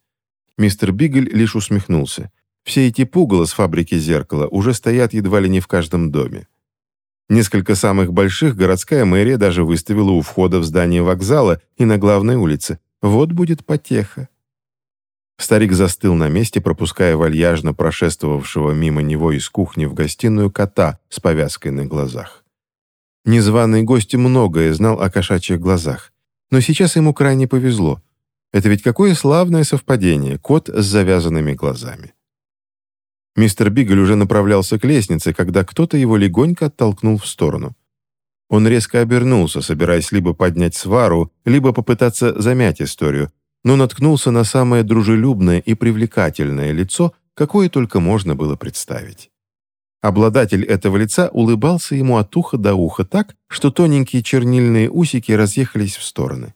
Мистер Бигль лишь усмехнулся. Все эти пугало с фабрики зеркала уже стоят едва ли не в каждом доме. Несколько самых больших городская мэрия даже выставила у входа в здание вокзала и на главной улице. Вот будет потеха. Старик застыл на месте, пропуская вальяжно прошествовавшего мимо него из кухни в гостиную кота с повязкой на глазах. Незваный гость многое знал о кошачьих глазах. Но сейчас ему крайне повезло. Это ведь какое славное совпадение, кот с завязанными глазами. Мистер Бигль уже направлялся к лестнице, когда кто-то его легонько оттолкнул в сторону. Он резко обернулся, собираясь либо поднять свару, либо попытаться замять историю, но наткнулся на самое дружелюбное и привлекательное лицо, какое только можно было представить. Обладатель этого лица улыбался ему от уха до уха так, что тоненькие чернильные усики разъехались в стороны.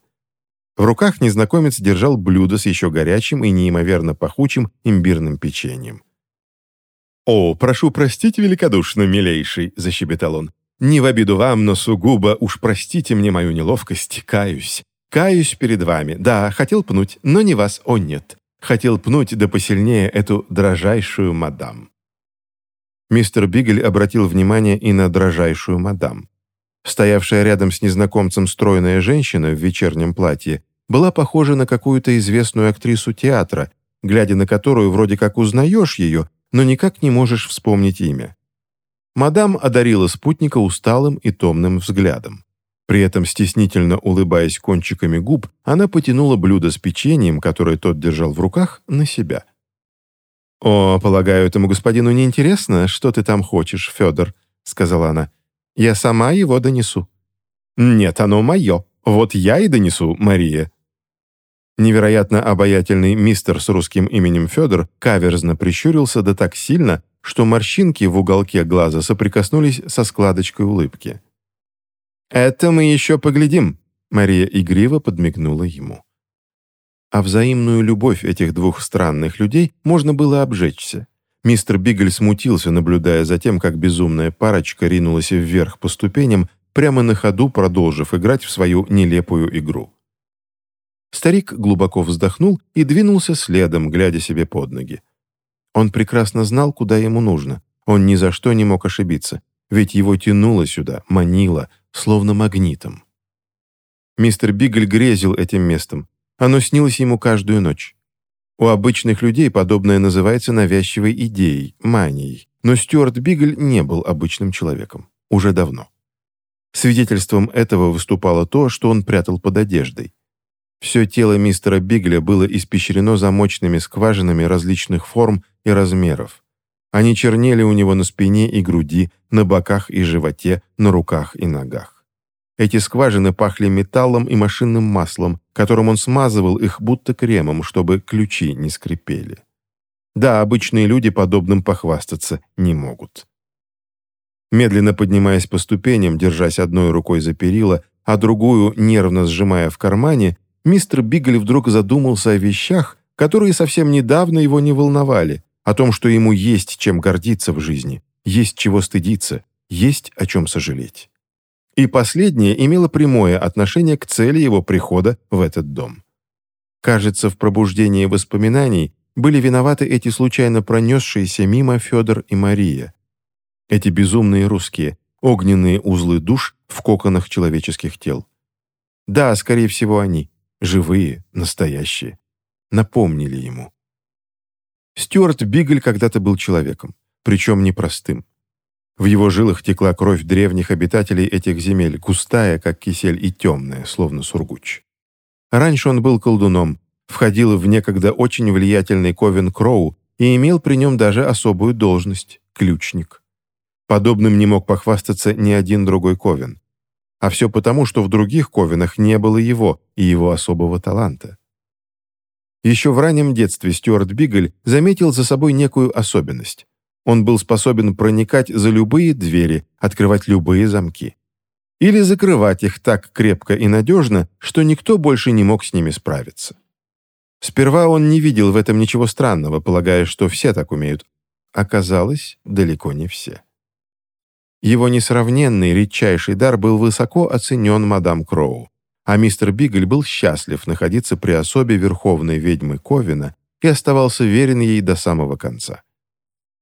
В руках незнакомец держал блюдо с еще горячим и неимоверно пахучим имбирным печеньем. «О, прошу простить великодушно, милейший», — защебетал он. «Не в обиду вам, но сугубо уж простите мне мою неловкость, каюсь. Каюсь перед вами. Да, хотел пнуть, но не вас, о нет. Хотел пнуть да посильнее эту дрожайшую мадам». Мистер Бигель обратил внимание и на дрожайшую мадам. Стоявшая рядом с незнакомцем стройная женщина в вечернем платье была похожа на какую-то известную актрису театра, глядя на которую вроде как узнаешь ее, но никак не можешь вспомнить имя. Мадам одарила спутника усталым и томным взглядом. При этом, стеснительно улыбаясь кончиками губ, она потянула блюдо с печеньем, которое тот держал в руках, на себя – «О, полагаю, этому господину не интересно, что ты там хочешь, Федор», — сказала она. «Я сама его донесу». «Нет, оно мое. Вот я и донесу, Мария». Невероятно обаятельный мистер с русским именем Федор каверзно прищурился да так сильно, что морщинки в уголке глаза соприкоснулись со складочкой улыбки. «Это мы еще поглядим», — Мария игриво подмигнула ему а взаимную любовь этих двух странных людей можно было обжечься. Мистер Бигль смутился, наблюдая за тем, как безумная парочка ринулась вверх по ступеням, прямо на ходу продолжив играть в свою нелепую игру. Старик глубоко вздохнул и двинулся следом, глядя себе под ноги. Он прекрасно знал, куда ему нужно. Он ни за что не мог ошибиться, ведь его тянуло сюда, манило, словно магнитом. Мистер Бигль грезил этим местом, оно снилось ему каждую ночь. У обычных людей подобное называется навязчивой идеей, манией, но Стюарт Бигль не был обычным человеком. Уже давно. Свидетельством этого выступало то, что он прятал под одеждой. Все тело мистера Бигля было испещрено замочными скважинами различных форм и размеров. Они чернели у него на спине и груди, на боках и животе, на руках и ногах. Эти скважины пахли металлом и машинным маслом, которым он смазывал их будто кремом, чтобы ключи не скрипели. Да, обычные люди подобным похвастаться не могут. Медленно поднимаясь по ступеням, держась одной рукой за перила, а другую нервно сжимая в кармане, мистер Бигль вдруг задумался о вещах, которые совсем недавно его не волновали, о том, что ему есть чем гордиться в жизни, есть чего стыдиться, есть о чем сожалеть. И последнее имело прямое отношение к цели его прихода в этот дом. Кажется, в пробуждении воспоминаний были виноваты эти случайно пронесшиеся мимо Федор и Мария. Эти безумные русские, огненные узлы душ в коконах человеческих тел. Да, скорее всего, они, живые, настоящие, напомнили ему. Стюарт Бигль когда-то был человеком, причем непростым. В его жилах текла кровь древних обитателей этих земель, густая, как кисель, и темная, словно сургуч. Раньше он был колдуном, входил в некогда очень влиятельный Ковен Кроу и имел при нем даже особую должность – ключник. Подобным не мог похвастаться ни один другой Ковен. А все потому, что в других Ковенах не было его и его особого таланта. Еще в раннем детстве Стюарт Бигль заметил за собой некую особенность. Он был способен проникать за любые двери, открывать любые замки. Или закрывать их так крепко и надежно, что никто больше не мог с ними справиться. Сперва он не видел в этом ничего странного, полагая, что все так умеют. Оказалось, далеко не все. Его несравненный, редчайший дар был высоко оценен мадам Кроу, а мистер Бигль был счастлив находиться при особе верховной ведьмы Ковина и оставался верен ей до самого конца.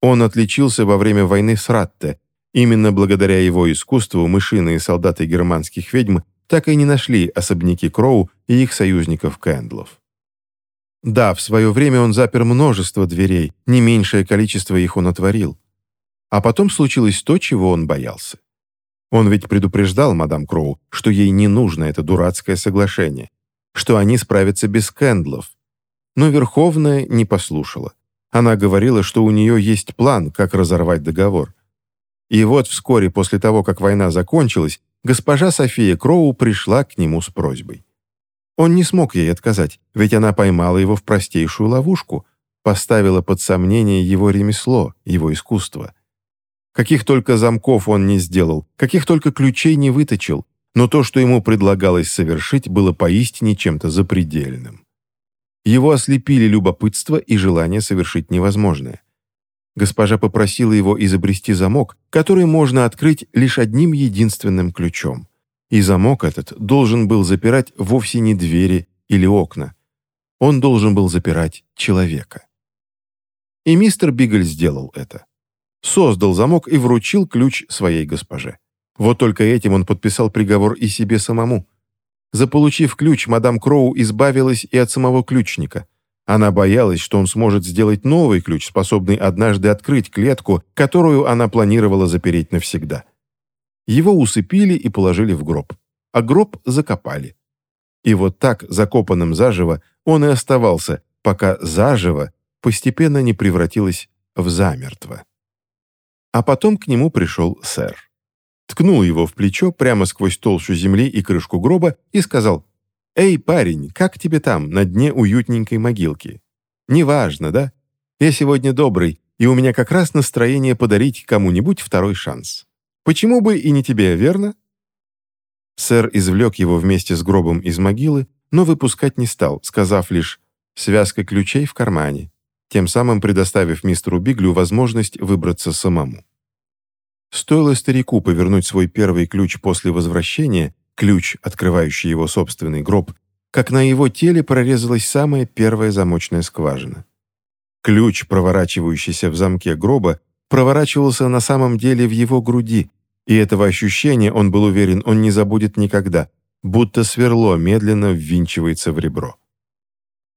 Он отличился во время войны с Ратте. Именно благодаря его искусству мышиные солдаты германских ведьм так и не нашли особняки Кроу и их союзников Кэндлов. Да, в свое время он запер множество дверей, не меньшее количество их он отворил. А потом случилось то, чего он боялся. Он ведь предупреждал мадам Кроу, что ей не нужно это дурацкое соглашение, что они справятся без Кэндлов. Но Верховная не послушала. Она говорила, что у нее есть план, как разорвать договор. И вот вскоре после того, как война закончилась, госпожа София Кроу пришла к нему с просьбой. Он не смог ей отказать, ведь она поймала его в простейшую ловушку, поставила под сомнение его ремесло, его искусство. Каких только замков он не сделал, каких только ключей не выточил, но то, что ему предлагалось совершить, было поистине чем-то запредельным. Его ослепили любопытство и желание совершить невозможное. Госпожа попросила его изобрести замок, который можно открыть лишь одним единственным ключом. И замок этот должен был запирать вовсе не двери или окна. Он должен был запирать человека. И мистер Бигль сделал это. Создал замок и вручил ключ своей госпоже. Вот только этим он подписал приговор и себе самому. Заполучив ключ, мадам Кроу избавилась и от самого ключника. Она боялась, что он сможет сделать новый ключ, способный однажды открыть клетку, которую она планировала запереть навсегда. Его усыпили и положили в гроб, а гроб закопали. И вот так, закопанным заживо, он и оставался, пока заживо постепенно не превратилось в замертво. А потом к нему пришел сэр ткнул его в плечо прямо сквозь толщу земли и крышку гроба и сказал, «Эй, парень, как тебе там, на дне уютненькой могилки? Неважно, да? Я сегодня добрый, и у меня как раз настроение подарить кому-нибудь второй шанс. Почему бы и не тебе, верно?» Сэр извлек его вместе с гробом из могилы, но выпускать не стал, сказав лишь «связка ключей в кармане», тем самым предоставив мистеру Биглю возможность выбраться самому. Стоило старику повернуть свой первый ключ после возвращения, ключ, открывающий его собственный гроб, как на его теле прорезалась самая первая замочная скважина. Ключ, проворачивающийся в замке гроба, проворачивался на самом деле в его груди, и этого ощущения, он был уверен, он не забудет никогда, будто сверло медленно ввинчивается в ребро.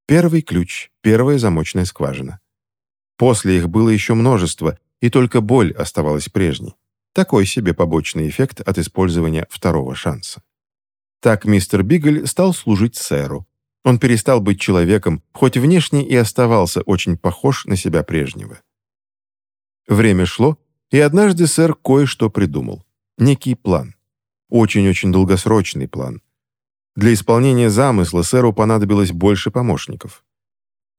Первый ключ, первая замочная скважина. После их было еще множество, и только боль оставалась прежней. Такой себе побочный эффект от использования второго шанса. Так мистер Бигль стал служить сэру. Он перестал быть человеком, хоть внешне и оставался очень похож на себя прежнего. Время шло, и однажды сэр кое-что придумал. Некий план. очень-очень долгосрочный план. Для исполнения замысла сэру понадобилось больше помощников.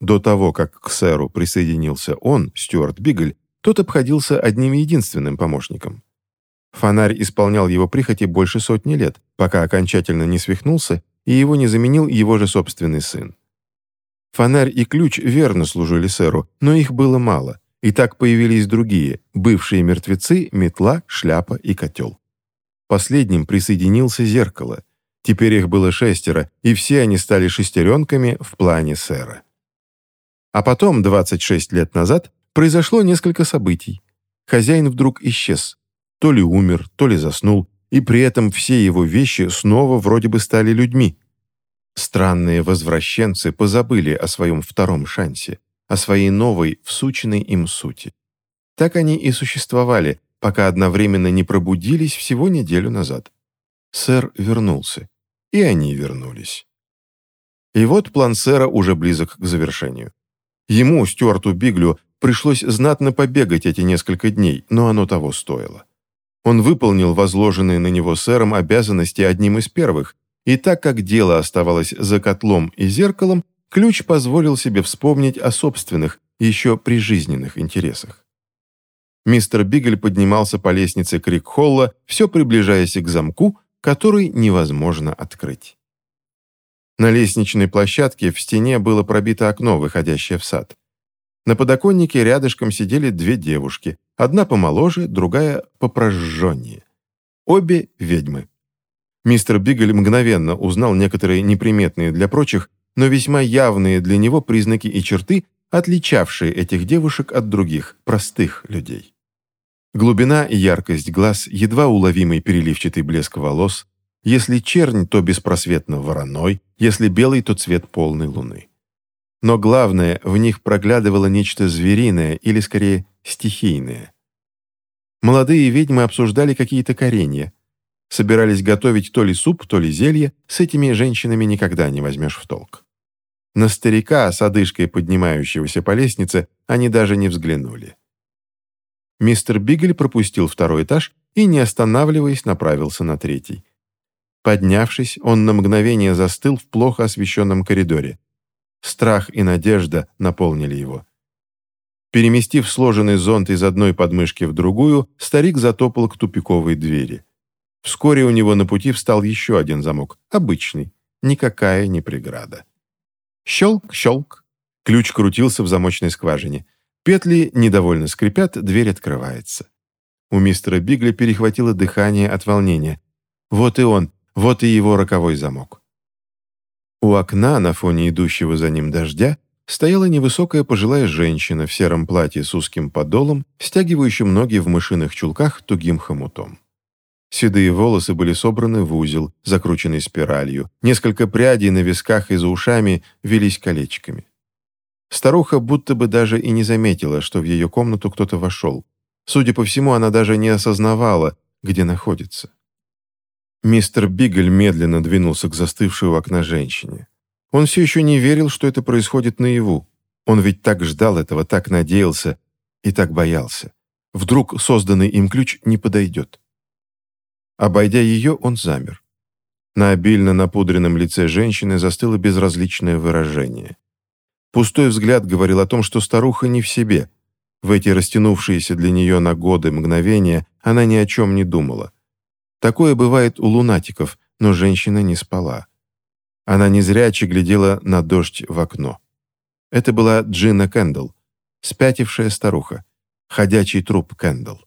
До того, как к сэру присоединился он, Стюарт Бигль, тот обходился одним единственным помощником. Фонарь исполнял его прихоти больше сотни лет, пока окончательно не свихнулся и его не заменил его же собственный сын. Фонарь и ключ верно служили сэру, но их было мало, и так появились другие, бывшие мертвецы, метла, шляпа и котел. Последним присоединился зеркало. Теперь их было шестеро, и все они стали шестеренками в плане сэра. А потом, 26 лет назад, произошло несколько событий. Хозяин вдруг исчез. То ли умер, то ли заснул, и при этом все его вещи снова вроде бы стали людьми. Странные возвращенцы позабыли о своем втором шансе, о своей новой, всученной им сути. Так они и существовали, пока одновременно не пробудились всего неделю назад. Сэр вернулся, и они вернулись. И вот план сэра уже близок к завершению. Ему, Стюарту Биглю, пришлось знатно побегать эти несколько дней, но оно того стоило. Он выполнил возложенные на него сэром обязанности одним из первых, и так как дело оставалось за котлом и зеркалом, ключ позволил себе вспомнить о собственных, еще прижизненных интересах. Мистер Бигль поднимался по лестнице Крик-Холла, все приближаясь к замку, который невозможно открыть. На лестничной площадке в стене было пробито окно, выходящее в сад. На подоконнике рядышком сидели две девушки, одна помоложе, другая попрожженнее. Обе ведьмы. Мистер Бигль мгновенно узнал некоторые неприметные для прочих, но весьма явные для него признаки и черты, отличавшие этих девушек от других, простых людей. Глубина и яркость глаз, едва уловимый переливчатый блеск волос, если чернь, то беспросветно вороной, если белый, то цвет полной луны. Но главное, в них проглядывало нечто звериное или, скорее, стихийное. Молодые ведьмы обсуждали какие-то коренья. Собирались готовить то ли суп, то ли зелье, с этими женщинами никогда не возьмешь в толк. На старика с одышкой поднимающегося по лестнице они даже не взглянули. Мистер Бигель пропустил второй этаж и, не останавливаясь, направился на третий. Поднявшись, он на мгновение застыл в плохо освещенном коридоре. Страх и надежда наполнили его. Переместив сложенный зонт из одной подмышки в другую, старик затопал к тупиковой двери. Вскоре у него на пути встал еще один замок, обычный, никакая не преграда. Щелк, щелк. Ключ крутился в замочной скважине. Петли недовольно скрипят, дверь открывается. У мистера Бигля перехватило дыхание от волнения. Вот и он, вот и его роковой замок. У окна, на фоне идущего за ним дождя, стояла невысокая пожилая женщина в сером платье с узким подолом, стягивающим ноги в мышиных чулках тугим хомутом. Седые волосы были собраны в узел, закрученный спиралью. Несколько прядей на висках и за ушами велись колечками. Старуха будто бы даже и не заметила, что в ее комнату кто-то вошел. Судя по всему, она даже не осознавала, где находится. Мистер Бигль медленно двинулся к застывшей у окна женщине. Он все еще не верил, что это происходит наяву. Он ведь так ждал этого, так надеялся и так боялся. Вдруг созданный им ключ не подойдет. Обойдя ее, он замер. На обильно напудренном лице женщины застыло безразличное выражение. Пустой взгляд говорил о том, что старуха не в себе. В эти растянувшиеся для нее на годы мгновения она ни о чем не думала. Такое бывает у лунатиков, но женщина не спала. Она незряче глядела на дождь в окно. Это была Джина Кэндалл, спятившая старуха, ходячий труп Кэндалл.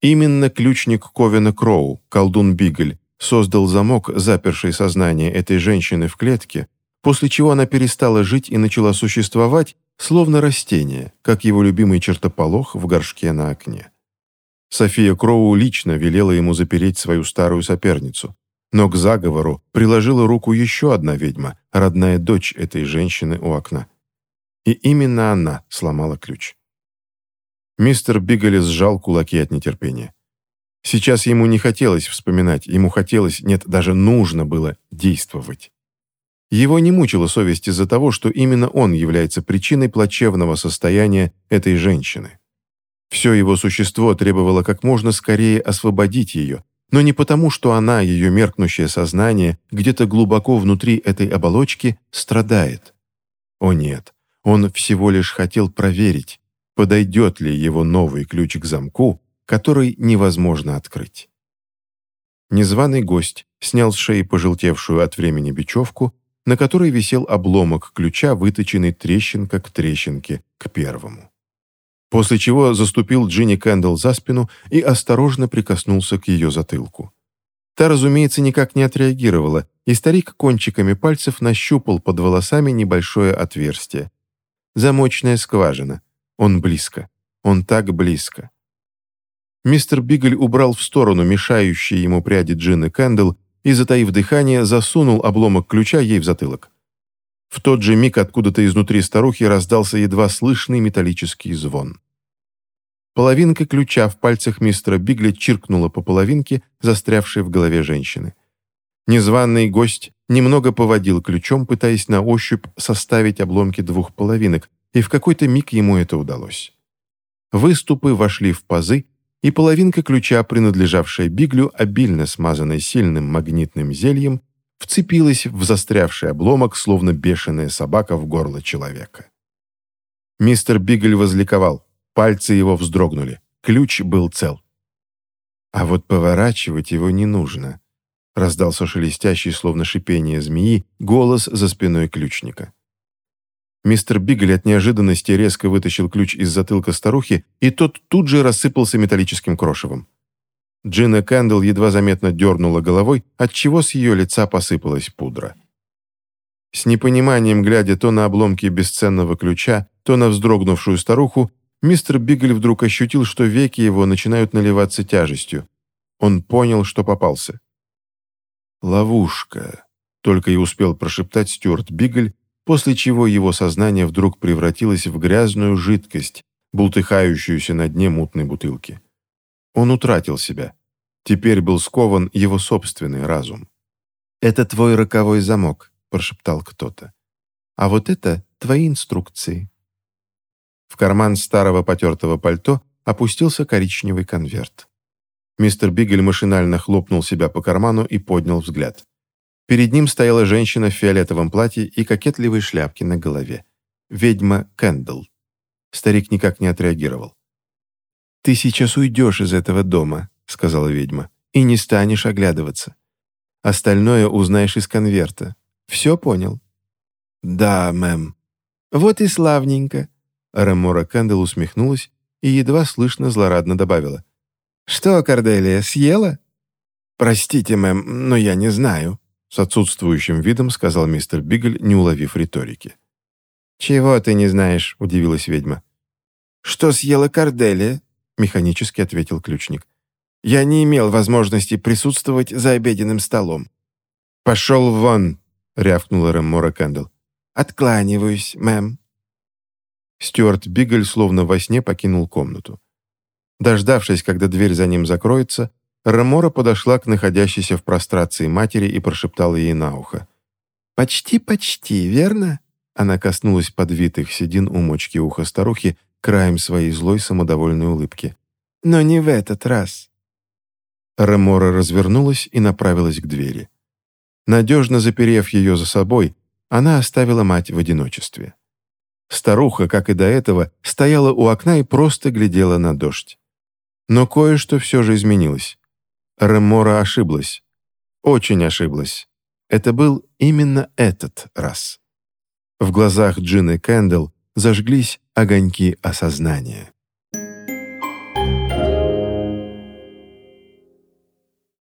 Именно ключник Ковена Кроу, колдун Бигль, создал замок, заперший сознание этой женщины в клетке, после чего она перестала жить и начала существовать, словно растение, как его любимый чертополох в горшке на окне. София Кроу лично велела ему запереть свою старую соперницу. Но к заговору приложила руку еще одна ведьма, родная дочь этой женщины у окна. И именно она сломала ключ. Мистер Бигелес сжал кулаки от нетерпения. Сейчас ему не хотелось вспоминать, ему хотелось, нет, даже нужно было действовать. Его не мучила совесть из-за того, что именно он является причиной плачевного состояния этой женщины. Все его существо требовало как можно скорее освободить ее, но не потому, что она, ее меркнущее сознание, где-то глубоко внутри этой оболочки страдает. О нет, он всего лишь хотел проверить, подойдет ли его новый ключ к замку, который невозможно открыть. Незваный гость снял с шеи пожелтевшую от времени бечевку, на которой висел обломок ключа, выточенный трещинка к трещинке к первому. После чего заступил Джинни Кэндалл за спину и осторожно прикоснулся к ее затылку. Та, разумеется, никак не отреагировала, и старик кончиками пальцев нащупал под волосами небольшое отверстие. Замочная скважина. Он близко. Он так близко. Мистер Бигль убрал в сторону мешающие ему пряди Джины Кэндл и, затаив дыхание, засунул обломок ключа ей в затылок. В тот же миг откуда-то изнутри старухи раздался едва слышный металлический звон. Половинка ключа в пальцах мистера Бигля чиркнула по половинке, застрявшей в голове женщины. Незваный гость немного поводил ключом, пытаясь на ощупь составить обломки двух половинок, и в какой-то миг ему это удалось. Выступы вошли в пазы, и половинка ключа, принадлежавшая Биглю, обильно смазанной сильным магнитным зельем, вцепилась в застрявший обломок, словно бешеная собака в горло человека. Мистер Бигль возликовал, пальцы его вздрогнули, ключ был цел. А вот поворачивать его не нужно. Раздался шелестящий, словно шипение змеи, голос за спиной ключника. Мистер Бигль от неожиданности резко вытащил ключ из затылка старухи, и тот тут же рассыпался металлическим крошевом. Джина Кэндл едва заметно дернула головой, отчего с ее лица посыпалась пудра. С непониманием, глядя то на обломки бесценного ключа, то на вздрогнувшую старуху, мистер Бигль вдруг ощутил, что веки его начинают наливаться тяжестью. Он понял, что попался. «Ловушка», — только и успел прошептать Стюарт Бигль, после чего его сознание вдруг превратилось в грязную жидкость, бултыхающуюся на дне мутной бутылки. Он утратил себя. Теперь был скован его собственный разум. «Это твой роковой замок», — прошептал кто-то. «А вот это твои инструкции». В карман старого потертого пальто опустился коричневый конверт. Мистер Бигель машинально хлопнул себя по карману и поднял взгляд. Перед ним стояла женщина в фиолетовом платье и кокетливой шляпке на голове. Ведьма Кэндл. Старик никак не отреагировал. «Ты сейчас уйдешь из этого дома», — сказала ведьма, «и не станешь оглядываться. Остальное узнаешь из конверта. Все понял?» «Да, мэм». «Вот и славненько». Ремора Кэндл усмехнулась и едва слышно злорадно добавила. «Что, Корделия, съела?» «Простите, мэм, но я не знаю», с отсутствующим видом сказал мистер Бигль, не уловив риторики. «Чего ты не знаешь?» — удивилась ведьма. «Что съела Корделия?» — механически ответил ключник. «Я не имел возможности присутствовать за обеденным столом». «Пошел вон!» — рявкнула Реммора Кэндл. «Откланиваюсь, мэм». Стюарт Бигль словно во сне покинул комнату. Дождавшись, когда дверь за ним закроется, Рамора подошла к находящейся в прострации матери и прошептала ей на ухо. «Почти, почти, верно?» Она коснулась подвитых седин у мочки уха старухи краем своей злой самодовольной улыбки. «Но не в этот раз». Ремора развернулась и направилась к двери. Надежно заперев ее за собой, она оставила мать в одиночестве. Старуха, как и до этого, стояла у окна и просто глядела на дождь. Но кое-что все же изменилось. Ремора ошиблась. Очень ошиблась. Это был именно этот раз. В глазах Джины Кэндл зажглись огоньки осознания.